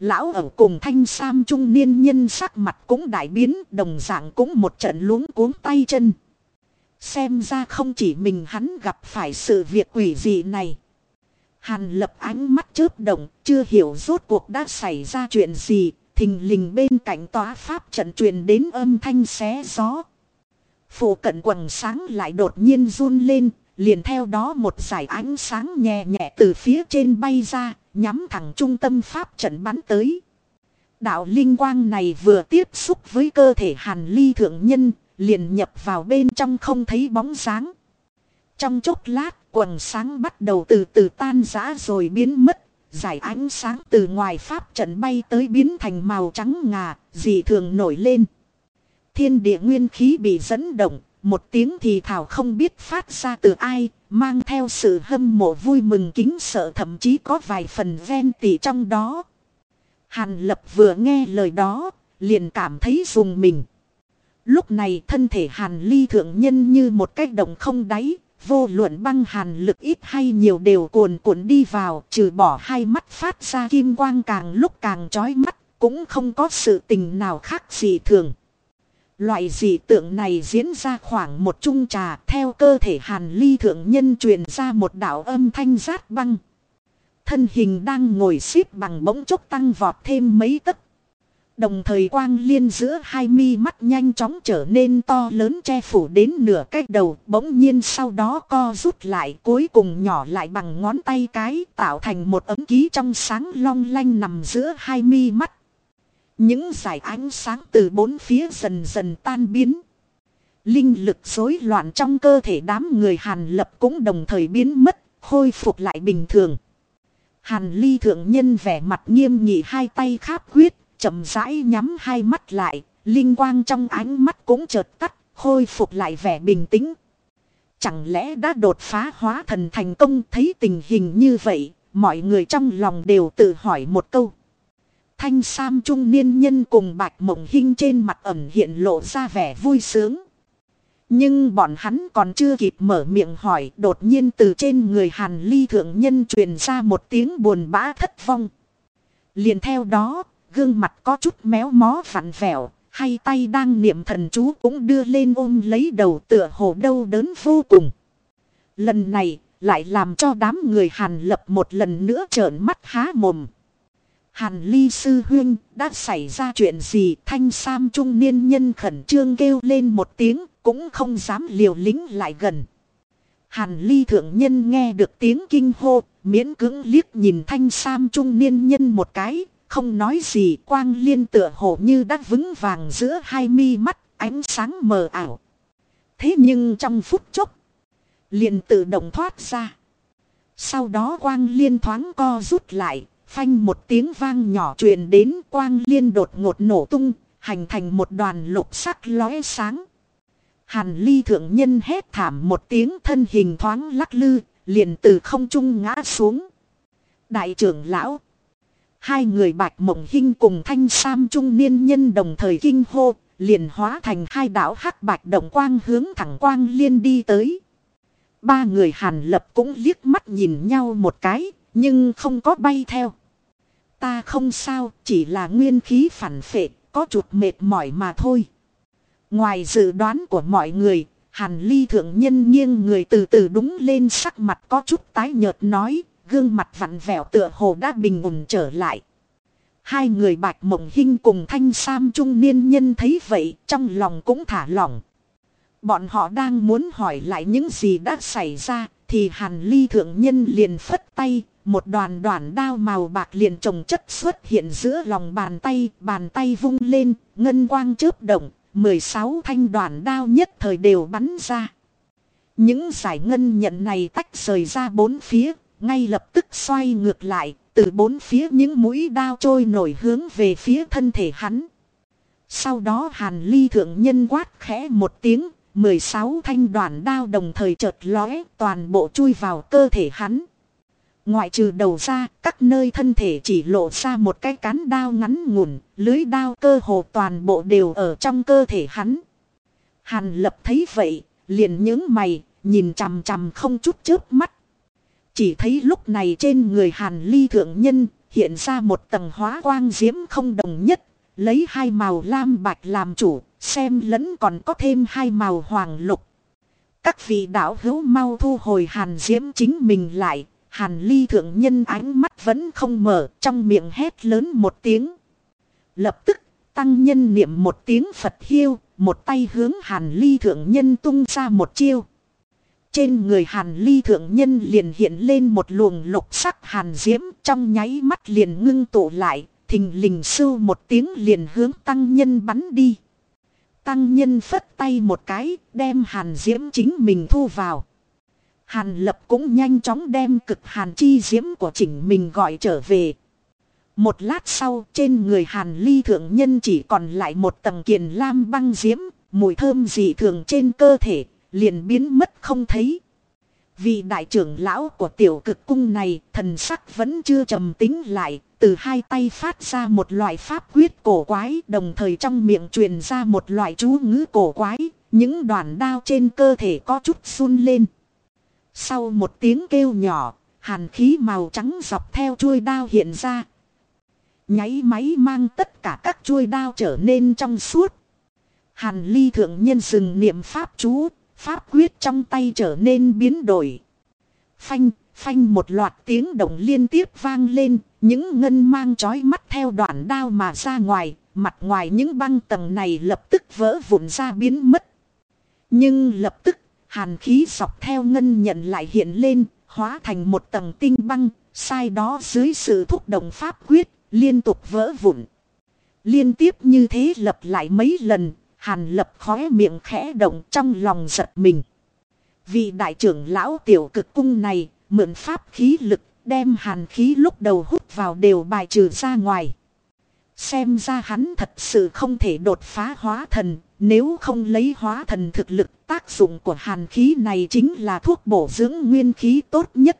Lão ở cùng thanh sam trung niên nhân sắc mặt cũng đại biến, đồng dạng cũng một trận luống cuống tay chân. Xem ra không chỉ mình hắn gặp phải sự việc quỷ dị này. Hàn lập ánh mắt chớp động, chưa hiểu rốt cuộc đã xảy ra chuyện gì, thình lình bên cạnh tòa pháp trận truyền đến âm thanh xé gió. Phủ cận quần sáng lại đột nhiên run lên, liền theo đó một giải ánh sáng nhẹ nhẹ từ phía trên bay ra, nhắm thẳng trung tâm pháp trận bắn tới. Đạo linh quang này vừa tiếp xúc với cơ thể hàn ly thượng nhân, liền nhập vào bên trong không thấy bóng sáng. Trong chốc lát, quần sáng bắt đầu từ từ tan rã rồi biến mất. Giải ánh sáng từ ngoài pháp trận bay tới biến thành màu trắng ngà, dị thường nổi lên. Thiên địa nguyên khí bị dẫn động, một tiếng thì thảo không biết phát ra từ ai, mang theo sự hâm mộ vui mừng kính sợ thậm chí có vài phần ven tỉ trong đó. Hàn lập vừa nghe lời đó, liền cảm thấy dùng mình. Lúc này thân thể hàn ly thượng nhân như một cái động không đáy, vô luận băng hàn lực ít hay nhiều đều cuồn cuộn đi vào, trừ bỏ hai mắt phát ra kim quang càng lúc càng chói mắt, cũng không có sự tình nào khác gì thường. Loại dị tượng này diễn ra khoảng một chung trà, theo cơ thể hàn ly thượng nhân truyền ra một đạo âm thanh rát băng. Thân hình đang ngồi xếp bằng bỗng chốc tăng vọt thêm mấy tấc. Đồng thời quang liên giữa hai mi mắt nhanh chóng trở nên to lớn che phủ đến nửa cái đầu, bỗng nhiên sau đó co rút lại, cuối cùng nhỏ lại bằng ngón tay cái, tạo thành một ấm ký trong sáng long lanh nằm giữa hai mi mắt. Những giải ánh sáng từ bốn phía dần dần tan biến. Linh lực rối loạn trong cơ thể đám người Hàn Lập cũng đồng thời biến mất, khôi phục lại bình thường. Hàn Ly thượng nhân vẻ mặt nghiêm nghị hai tay kháp quyết, chậm rãi nhắm hai mắt lại, linh quang trong ánh mắt cũng chợt tắt, khôi phục lại vẻ bình tĩnh. Chẳng lẽ đã đột phá hóa thần thành công thấy tình hình như vậy, mọi người trong lòng đều tự hỏi một câu. Thanh Sam trung niên nhân cùng bạch mộng Hinh trên mặt ẩm hiện lộ ra vẻ vui sướng. Nhưng bọn hắn còn chưa kịp mở miệng hỏi đột nhiên từ trên người hàn ly thượng nhân truyền ra một tiếng buồn bã thất vong. Liền theo đó, gương mặt có chút méo mó vặn vẹo, hay tay đang niệm thần chú cũng đưa lên ôm lấy đầu tựa hồ đau đớn vô cùng. Lần này, lại làm cho đám người hàn lập một lần nữa trợn mắt há mồm. Hàn ly sư huyên đã xảy ra chuyện gì thanh sam trung niên nhân khẩn trương kêu lên một tiếng, cũng không dám liều lính lại gần. Hàn ly thượng nhân nghe được tiếng kinh hô, miễn cưỡng liếc nhìn thanh sam trung niên nhân một cái, không nói gì, quang liên tựa hồ như đã vững vàng giữa hai mi mắt, ánh sáng mờ ảo. Thế nhưng trong phút chốc, liền tự động thoát ra. Sau đó quang liên thoáng co rút lại Phanh một tiếng vang nhỏ truyền đến quang liên đột ngột nổ tung, hành thành một đoàn lục sắc lóe sáng. Hàn ly thượng nhân hét thảm một tiếng thân hình thoáng lắc lư, liền từ không trung ngã xuống. Đại trưởng lão. Hai người bạch mộng hinh cùng thanh sam trung niên nhân đồng thời kinh hô, liền hóa thành hai đảo hắc bạch động quang hướng thẳng quang liên đi tới. Ba người hàn lập cũng liếc mắt nhìn nhau một cái, nhưng không có bay theo. Ta không sao, chỉ là nguyên khí phản phệ, có chút mệt mỏi mà thôi. Ngoài dự đoán của mọi người, Hàn Ly thượng nhân nghiêng người từ từ đúng lên sắc mặt có chút tái nhợt nói, gương mặt vặn vẹo tựa hồ đã bình ổn trở lại. Hai người bạch mộng hinh cùng thanh sam trung niên nhân thấy vậy, trong lòng cũng thả lỏng. Bọn họ đang muốn hỏi lại những gì đã xảy ra, thì Hàn Ly thượng nhân liền phất tay, một đoàn đoàn đao màu bạc liền trồng chất xuất hiện giữa lòng bàn tay, bàn tay vung lên, ngân quang chớp động, 16 thanh đoàn đao nhất thời đều bắn ra. Những giải ngân nhận này tách rời ra bốn phía, ngay lập tức xoay ngược lại, từ bốn phía những mũi đao trôi nổi hướng về phía thân thể hắn. Sau đó hàn ly thượng nhân quát khẽ một tiếng, 16 thanh đoàn đao đồng thời chợt lóe toàn bộ chui vào cơ thể hắn. Ngoại trừ đầu ra, các nơi thân thể chỉ lộ ra một cái cán đao ngắn ngủn, lưới đao cơ hồ toàn bộ đều ở trong cơ thể hắn. Hàn lập thấy vậy, liền những mày, nhìn chằm chằm không chút chớp mắt. Chỉ thấy lúc này trên người hàn ly thượng nhân, hiện ra một tầng hóa quang diễm không đồng nhất, lấy hai màu lam bạch làm chủ, xem lẫn còn có thêm hai màu hoàng lục. Các vị đạo hữu mau thu hồi hàn diễm chính mình lại. Hàn ly thượng nhân ánh mắt vẫn không mở trong miệng hét lớn một tiếng. Lập tức tăng nhân niệm một tiếng Phật hiêu. Một tay hướng hàn ly thượng nhân tung ra một chiêu. Trên người hàn ly thượng nhân liền hiện lên một luồng lục sắc hàn diễm trong nháy mắt liền ngưng tụ lại. Thình lình sưu một tiếng liền hướng tăng nhân bắn đi. Tăng nhân phất tay một cái, đem hàn diễm chính mình thu vào. Hàn lập cũng nhanh chóng đem cực hàn chi diễm của chỉnh mình gọi trở về. Một lát sau trên người hàn ly thượng nhân chỉ còn lại một tầng kiền lam băng diễm, mùi thơm dị thường trên cơ thể, liền biến mất không thấy. Vì đại trưởng lão của tiểu cực cung này thần sắc vẫn chưa trầm tính lại, từ hai tay phát ra một loại pháp quyết cổ quái đồng thời trong miệng truyền ra một loại chú ngữ cổ quái, những đoàn đao trên cơ thể có chút run lên. Sau một tiếng kêu nhỏ, hàn khí màu trắng dọc theo chuôi đao hiện ra. Nháy máy mang tất cả các chuôi đao trở nên trong suốt. Hàn ly thượng nhân dừng niệm pháp chú, pháp quyết trong tay trở nên biến đổi. Phanh, phanh một loạt tiếng động liên tiếp vang lên, những ngân mang chói mắt theo đoạn đao mà ra ngoài, mặt ngoài những băng tầng này lập tức vỡ vụn ra biến mất. Nhưng lập tức, hàn khí dọc theo ngân nhận lại hiện lên, hóa thành một tầng tinh băng, sai đó dưới sự thúc động pháp quyết, liên tục vỡ vụn. Liên tiếp như thế lập lại mấy lần, hàn lập khóe miệng khẽ động trong lòng giật mình. Vì đại trưởng lão tiểu cực cung này, mượn pháp khí lực đem hàn khí lúc đầu hút vào đều bài trừ ra ngoài. Xem ra hắn thật sự không thể đột phá hóa thần, nếu không lấy hóa thần thực lực tác dụng của hàn khí này chính là thuốc bổ dưỡng nguyên khí tốt nhất.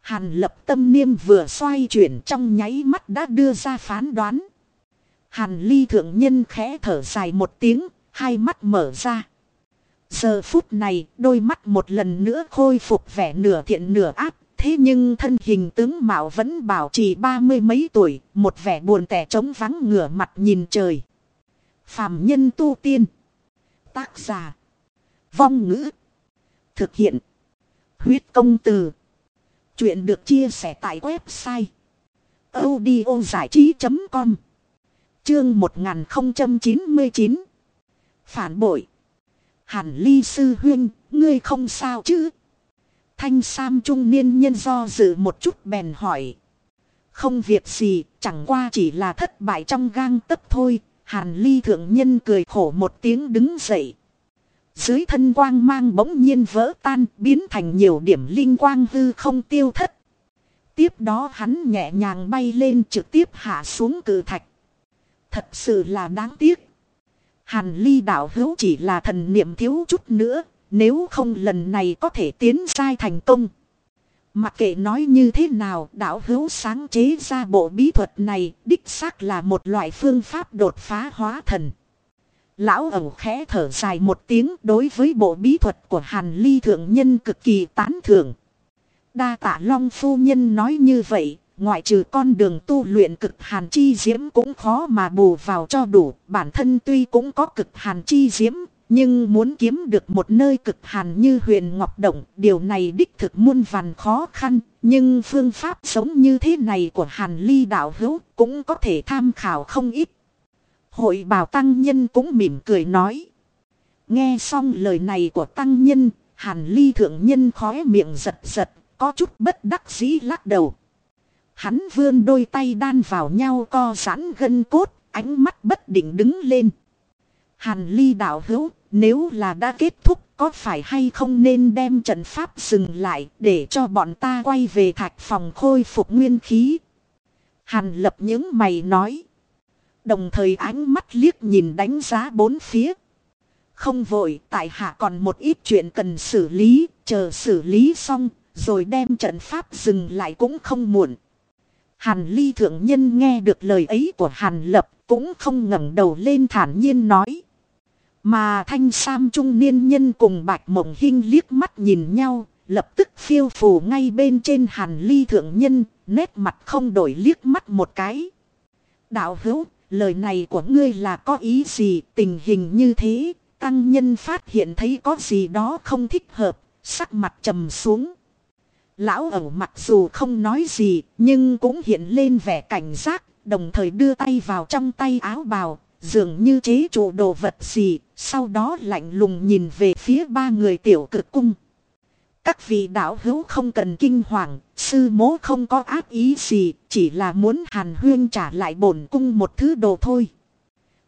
Hàn lập tâm niêm vừa xoay chuyển trong nháy mắt đã đưa ra phán đoán. Hàn ly thượng nhân khẽ thở dài một tiếng, hai mắt mở ra. Giờ phút này, đôi mắt một lần nữa khôi phục vẻ nửa thiện nửa ác. Thế nhưng thân hình tướng mạo vẫn bảo trì ba mươi mấy tuổi, một vẻ buồn tẻ trống vắng ngửa mặt nhìn trời. Phàm nhân tu tiên. Tác giả. Vong ngữ. Thực hiện. Huyết công từ. Chuyện được chia sẻ tại website. audio trí.com Chương 1099 Phản bội Hàn ly sư huyên, ngươi không sao chứ? Thanh Sam trung niên nhân do dự một chút bèn hỏi. Không việc gì, chẳng qua chỉ là thất bại trong gang tấc thôi. Hàn ly thượng nhân cười khổ một tiếng đứng dậy. Dưới thân quang mang bỗng nhiên vỡ tan biến thành nhiều điểm linh quang hư không tiêu thất. Tiếp đó hắn nhẹ nhàng bay lên trực tiếp hạ xuống cử thạch. Thật sự là đáng tiếc. Hàn ly đạo hữu chỉ là thần niệm thiếu chút nữa. Nếu không lần này có thể tiến sai thành công. Mặc kệ nói như thế nào đạo hữu sáng chế ra bộ bí thuật này đích xác là một loại phương pháp đột phá hóa thần. Lão ẩu khẽ thở dài một tiếng đối với bộ bí thuật của Hàn Ly Thượng Nhân cực kỳ tán thưởng. Đa tạ Long Phu Nhân nói như vậy, ngoại trừ con đường tu luyện cực hàn chi diễm cũng khó mà bù vào cho đủ. Bản thân tuy cũng có cực hàn chi diễm, nhưng muốn kiếm được một nơi cực hàn như huyền Ngọc Động, điều này đích thực muôn vàn khó khăn. Nhưng phương pháp sống như thế này của hàn ly đạo hữu cũng có thể tham khảo không ít. Hội bảo tăng nhân cũng mỉm cười nói. Nghe xong lời này của tăng nhân, hàn ly thượng nhân khóe miệng giật giật, có chút bất đắc dĩ lắc đầu. Hắn vươn đôi tay đan vào nhau co giãn gân cốt, ánh mắt bất định đứng lên. Hàn ly đạo hữu, nếu là đã kết thúc có phải hay không nên đem trận pháp dừng lại để cho bọn ta quay về thạch phòng khôi phục nguyên khí. Hàn lập những mày nói. Đồng thời ánh mắt liếc nhìn đánh giá bốn phía. Không vội, tại hạ còn một ít chuyện cần xử lý, chờ xử lý xong, rồi đem trận pháp dừng lại cũng không muộn. Hàn ly thượng nhân nghe được lời ấy của Hàn lập, cũng không ngẩng đầu lên thản nhiên nói. Mà thanh sam trung niên nhân cùng bạch mộng hinh liếc mắt nhìn nhau, lập tức phiêu phù ngay bên trên hàn ly thượng nhân, nét mặt không đổi liếc mắt một cái. Đạo hữu, lời này của ngươi là có ý gì, tình hình như thế, tăng nhân phát hiện thấy có gì đó không thích hợp, sắc mặt trầm xuống. Lão ẩu mặc dù không nói gì, nhưng cũng hiện lên vẻ cảnh giác, đồng thời đưa tay vào trong tay áo bào, dường như chế trụ đồ vật gì, sau đó lạnh lùng nhìn về phía ba người tiểu cực cung. Các vị đạo hữu không cần kinh hoàng, sư mố không có ác ý gì, chỉ là muốn Hàn Huyên trả lại bổn cung một thứ đồ thôi.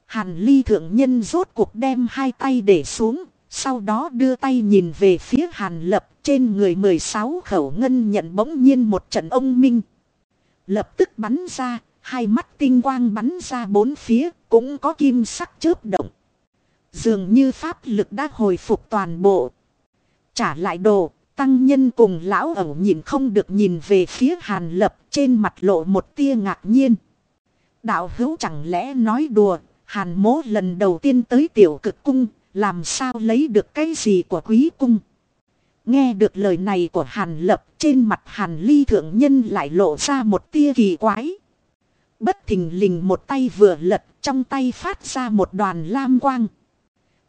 Hàn Ly thượng nhân rốt cuộc đem hai tay để xuống, sau đó đưa tay nhìn về phía Hàn Lập trên người 16 khẩu ngân nhận bỗng nhiên một trận ông minh. Lập tức bắn ra, hai mắt tinh quang bắn ra bốn phía, cũng có kim sắc chớp động. Dường như pháp lực đã hồi phục toàn bộ. Trả lại đồ, tăng nhân cùng lão ẩu nhìn không được nhìn về phía hàn lập trên mặt lộ một tia ngạc nhiên. Đạo hữu chẳng lẽ nói đùa, hàn mố lần đầu tiên tới tiểu cực cung, làm sao lấy được cái gì của quý cung. Nghe được lời này của hàn lập trên mặt hàn ly thượng nhân lại lộ ra một tia kỳ quái. Bất thình lình một tay vừa lật trong tay phát ra một đoàn lam quang.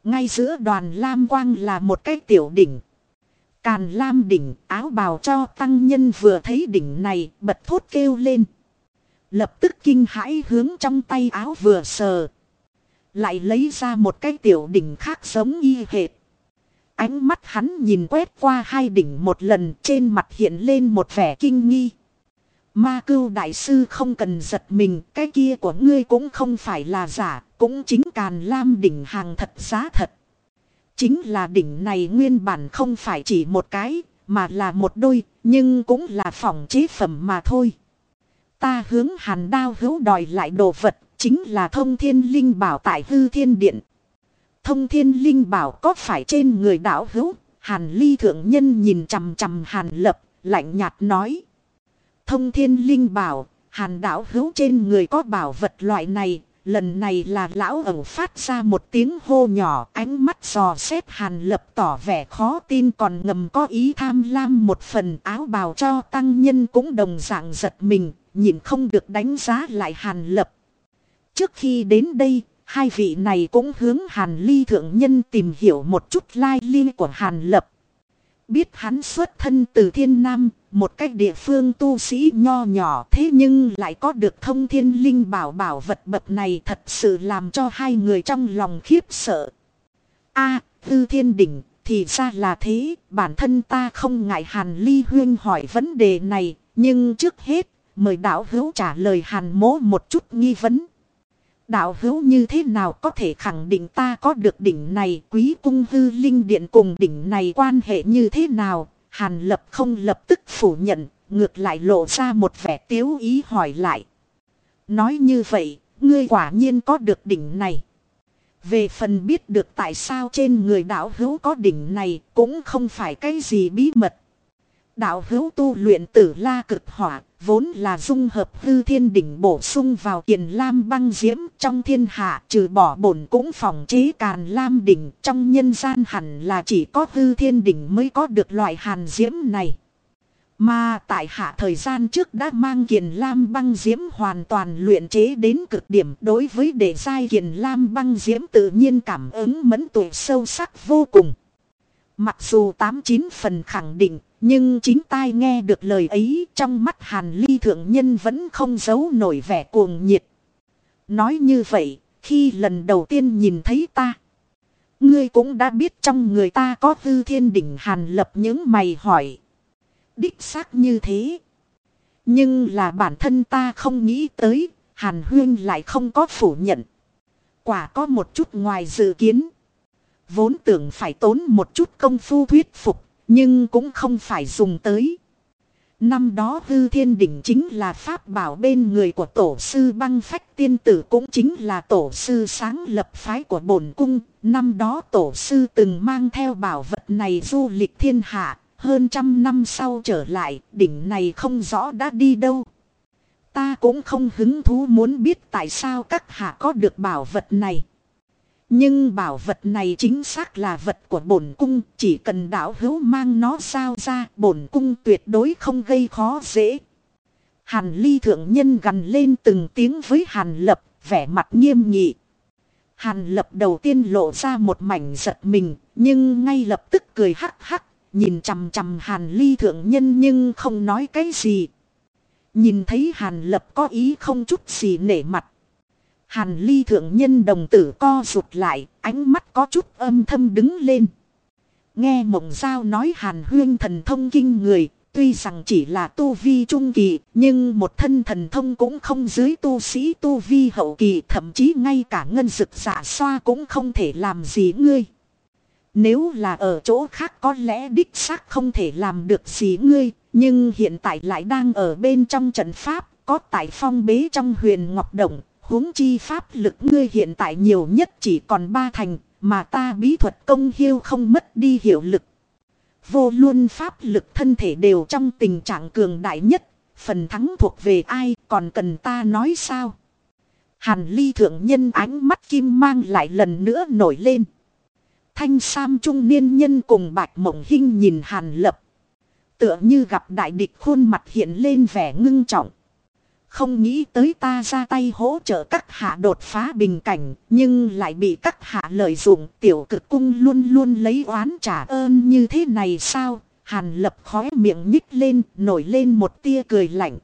Ngay giữa đoàn lam quang là một cái tiểu đỉnh. Càn lam đỉnh, áo bào cho tăng nhân vừa thấy đỉnh này, bật thốt kêu lên. Lập tức kinh hãi hướng trong tay áo vừa sờ. Lại lấy ra một cái tiểu đỉnh khác giống y hệt. Ánh mắt hắn nhìn quét qua hai đỉnh một lần, trên mặt hiện lên một vẻ kinh nghi. Ma cưu đại sư không cần giật mình, cái kia của ngươi cũng không phải là giả, cũng chính càn lam đỉnh hàng thật giá thật. Chính là đỉnh này nguyên bản không phải chỉ một cái, mà là một đôi, nhưng cũng là phòng chế phẩm mà thôi. Ta hướng hàn đao hữu đòi lại đồ vật, chính là thông thiên linh bảo tại hư thiên điện. Thông thiên linh bảo có phải trên người đạo hữu, hàn ly thượng nhân nhìn chằm chằm hàn lập, lạnh nhạt nói. Thông thiên linh bảo, hàn đạo hữu trên người có bảo vật loại này, lần này là lão ẩu phát ra một tiếng hô nhỏ ánh mắt dò xét hàn lập tỏ vẻ khó tin còn ngầm có ý tham lam một phần áo bào cho tăng nhân cũng đồng dạng giật mình, nhìn không được đánh giá lại hàn lập. Trước khi đến đây, hai vị này cũng hướng hàn ly thượng nhân tìm hiểu một chút lai ly của hàn lập. Biết hắn xuất thân từ thiên nam, một cách địa phương tu sĩ nho nhỏ thế nhưng lại có được thông thiên linh bảo bảo vật bậc này thật sự làm cho hai người trong lòng khiếp sợ. a tư thiên đỉnh, thì ra là thế, bản thân ta không ngại hàn ly huyên hỏi vấn đề này, nhưng trước hết, mời đạo hữu trả lời hàn mố một chút nghi vấn. Đạo hữu như thế nào có thể khẳng định ta có được đỉnh này quý cung hư linh điện cùng đỉnh này quan hệ như thế nào? Hàn lập không lập tức phủ nhận, ngược lại lộ ra một vẻ tiếu ý hỏi lại. Nói như vậy, ngươi quả nhiên có được đỉnh này. Về phần biết được tại sao trên người đạo hữu có đỉnh này cũng không phải cái gì bí mật. Đạo hữu tu luyện tử la cực hỏa, vốn là dung hợp hư thiên đỉnh bổ sung vào kiền lam băng diễm trong thiên hạ trừ bỏ bổn cũng phòng chế càn lam đỉnh trong nhân gian hẳn là chỉ có hư thiên đỉnh mới có được loại hàn diễm này. Mà tại hạ thời gian trước đã mang kiền lam băng diễm hoàn toàn luyện chế đến cực điểm đối với đề sai kiền lam băng diễm tự nhiên cảm ứng mẫn tuổi sâu sắc vô cùng. Mặc dù 89 phần khẳng định nhưng chính tai nghe được lời ấy trong mắt hàn ly thượng nhân vẫn không giấu nổi vẻ cuồng nhiệt. Nói như vậy, khi lần đầu tiên nhìn thấy ta. Ngươi cũng đã biết trong người ta có tư thiên đỉnh hàn lập những mày hỏi. Đích xác như thế. Nhưng là bản thân ta không nghĩ tới, hàn huyên lại không có phủ nhận. Quả có một chút ngoài dự kiến. Vốn tưởng phải tốn một chút công phu thuyết phục nhưng cũng không phải dùng tới. Năm đó hư thiên đỉnh chính là pháp bảo bên người của tổ sư băng phách tiên tử cũng chính là tổ sư sáng lập phái của bổn cung. Năm đó tổ sư từng mang theo bảo vật này du lịch thiên hạ. Hơn trăm năm sau trở lại, đỉnh này không rõ đã đi đâu. Ta cũng không hứng thú muốn biết tại sao các hạ có được bảo vật này. Nhưng bảo vật này chính xác là vật của bổn cung, chỉ cần đạo hữu mang nó sao ra, bổn cung tuyệt đối không gây khó dễ. Hàn ly thượng nhân gần lên từng tiếng với hàn lập, vẻ mặt nghiêm nghị. Hàn lập đầu tiên lộ ra một mảnh giật mình, nhưng ngay lập tức cười hắc hắc, nhìn chằm chằm hàn ly thượng nhân nhưng không nói cái gì. Nhìn thấy hàn lập có ý không chút gì nể mặt. Hàn ly thượng nhân đồng tử co rụt lại, ánh mắt có chút âm thâm đứng lên. Nghe mộng giao nói hàn huyên thần thông kinh người, tuy rằng chỉ là tu vi trung kỳ, nhưng một thân thần thông cũng không dưới tu sĩ tu vi hậu kỳ, thậm chí ngay cả ngân dực giả xoa cũng không thể làm gì ngươi. Nếu là ở chỗ khác có lẽ đích xác không thể làm được gì ngươi, nhưng hiện tại lại đang ở bên trong trận pháp, có tại phong bế trong huyền ngọc động, huống chi pháp lực ngươi hiện tại nhiều nhất chỉ còn ba thành, mà ta bí thuật công hiêu không mất đi hiệu lực. Vô luôn pháp lực thân thể đều trong tình trạng cường đại nhất, phần thắng thuộc về ai còn cần ta nói sao? Hàn ly thượng nhân ánh mắt kim mang lại lần nữa nổi lên. Thanh Sam trung niên nhân cùng bạch mộng hinh nhìn hàn lập. Tựa như gặp đại địch khuôn mặt hiện lên vẻ ngưng trọng. Không nghĩ tới ta ra tay hỗ trợ các hạ đột phá bình cảnh, nhưng lại bị các hạ lợi dụng tiểu cực cung luôn luôn lấy oán trả ơn như thế này sao? Hàn lập khói miệng nhích lên, nổi lên một tia cười lạnh.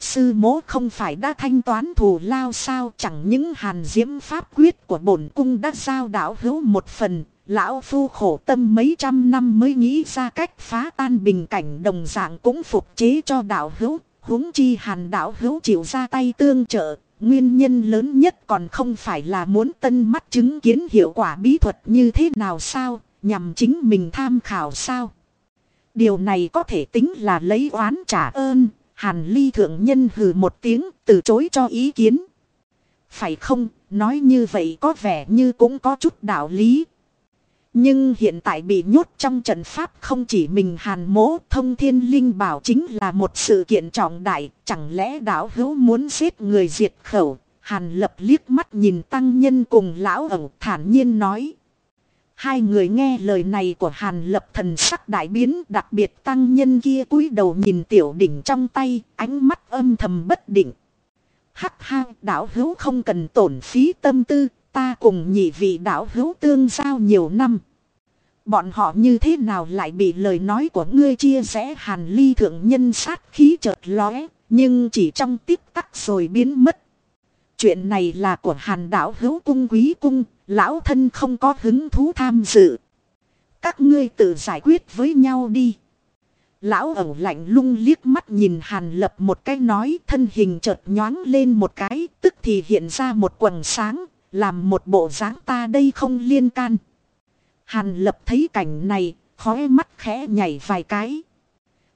Sư mố không phải đã thanh toán thù lao sao chẳng những hàn diễm pháp quyết của bổn cung đã giao đảo hữu một phần. Lão phu khổ tâm mấy trăm năm mới nghĩ ra cách phá tan bình cảnh đồng dạng cũng phục chế cho đạo hữu huống chi hàn đạo hữu chịu ra tay tương trợ, nguyên nhân lớn nhất còn không phải là muốn tân mắt chứng kiến hiệu quả bí thuật như thế nào sao, nhằm chính mình tham khảo sao. Điều này có thể tính là lấy oán trả ơn, hàn ly thượng nhân hừ một tiếng từ chối cho ý kiến. Phải không, nói như vậy có vẻ như cũng có chút đạo lý, nhưng hiện tại bị nhốt trong trận pháp không chỉ mình hàn mố thông thiên linh bảo chính là một sự kiện trọng đại. Chẳng lẽ đảo hữu muốn giết người diệt khẩu. Hàn lập liếc mắt nhìn tăng nhân cùng lão ẩu, thản nhiên nói. Hai người nghe lời này của hàn lập thần sắc đại biến, đặc biệt tăng nhân kia cúi đầu nhìn tiểu đỉnh trong tay, ánh mắt âm thầm bất định. Hắc ha đảo hữu không cần tổn phí tâm tư Ta cùng nhị vị đạo hữu tương giao nhiều năm. Bọn họ như thế nào lại bị lời nói của ngươi chia rẽ hàn ly thượng nhân sát khí chợt lóe, nhưng chỉ trong tích tắc rồi biến mất. Chuyện này là của hàn đạo hữu cung quý cung, lão thân không có hứng thú tham dự. Các ngươi tự giải quyết với nhau đi. Lão ẩu lạnh lung liếc mắt nhìn hàn lập một cái nói thân hình chợt nhoáng lên một cái tức thì hiện ra một quần sáng làm một bộ dáng ta đây không liên can. Hàn lập thấy cảnh này, khóe mắt khẽ nhảy vài cái.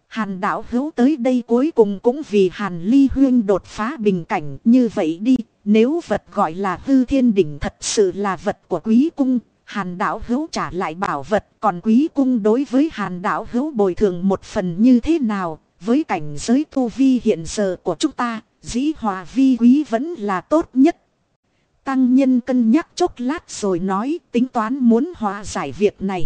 Hàn đảo hữu tới đây cuối cùng cũng vì hàn ly huyên đột phá bình cảnh như vậy đi. Nếu vật gọi là hư thiên đỉnh thật sự là vật của quý cung, hàn đảo hữu trả lại bảo vật. Còn quý cung đối với hàn đảo hữu bồi thường một phần như thế nào, với cảnh giới tu vi hiện giờ của chúng ta, dĩ hòa vi quý vẫn là tốt nhất. Tăng nhân cân nhắc chốc lát rồi nói tính toán muốn hòa giải việc này.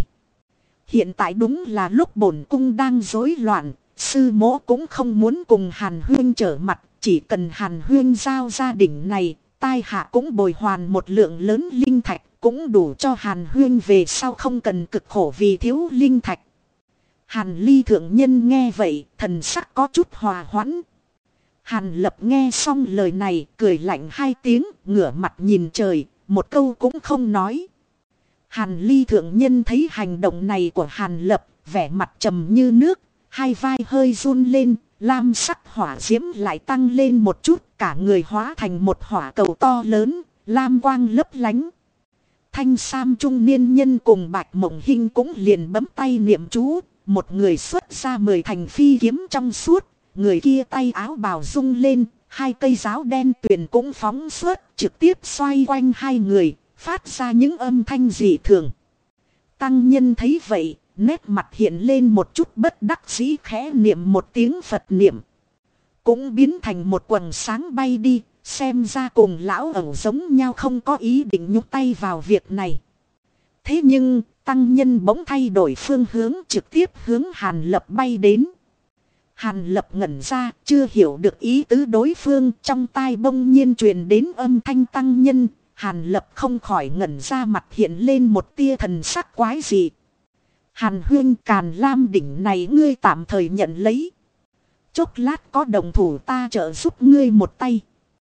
Hiện tại đúng là lúc bổn cung đang rối loạn, sư mỗ cũng không muốn cùng Hàn Huyên trở mặt, chỉ cần Hàn Huyên giao gia đình này, tai hạ cũng bồi hoàn một lượng lớn linh thạch, cũng đủ cho Hàn Huyên về sau không cần cực khổ vì thiếu linh thạch. Hàn Ly thượng nhân nghe vậy, thần sắc có chút hòa hoãn, Hàn lập nghe xong lời này, cười lạnh hai tiếng, ngửa mặt nhìn trời, một câu cũng không nói. Hàn ly thượng nhân thấy hành động này của hàn lập, vẻ mặt trầm như nước, hai vai hơi run lên, lam sắc hỏa diễm lại tăng lên một chút, cả người hóa thành một hỏa cầu to lớn, lam quang lấp lánh. Thanh Sam trung niên nhân cùng bạch mộng hinh cũng liền bấm tay niệm chú, một người xuất ra mười thành phi kiếm trong suốt, Người kia tay áo bào rung lên, hai cây giáo đen tuyền cũng phóng suốt trực tiếp xoay quanh hai người, phát ra những âm thanh dị thường. Tăng nhân thấy vậy, nét mặt hiện lên một chút bất đắc dĩ khẽ niệm một tiếng Phật niệm. Cũng biến thành một quần sáng bay đi, xem ra cùng lão ẩu giống nhau không có ý định nhúc tay vào việc này. Thế nhưng, tăng nhân bỗng thay đổi phương hướng trực tiếp hướng hàn lập bay đến. Hàn lập ngẩn ra, chưa hiểu được ý tứ đối phương, trong tai bông nhiên truyền đến âm thanh tăng nhân, Hàn lập không khỏi ngẩn ra mặt hiện lên một tia thần sắc quái dị. Hàn huyên càn lam đỉnh này ngươi tạm thời nhận lấy. Chốc lát có đồng thủ ta trợ giúp ngươi một tay.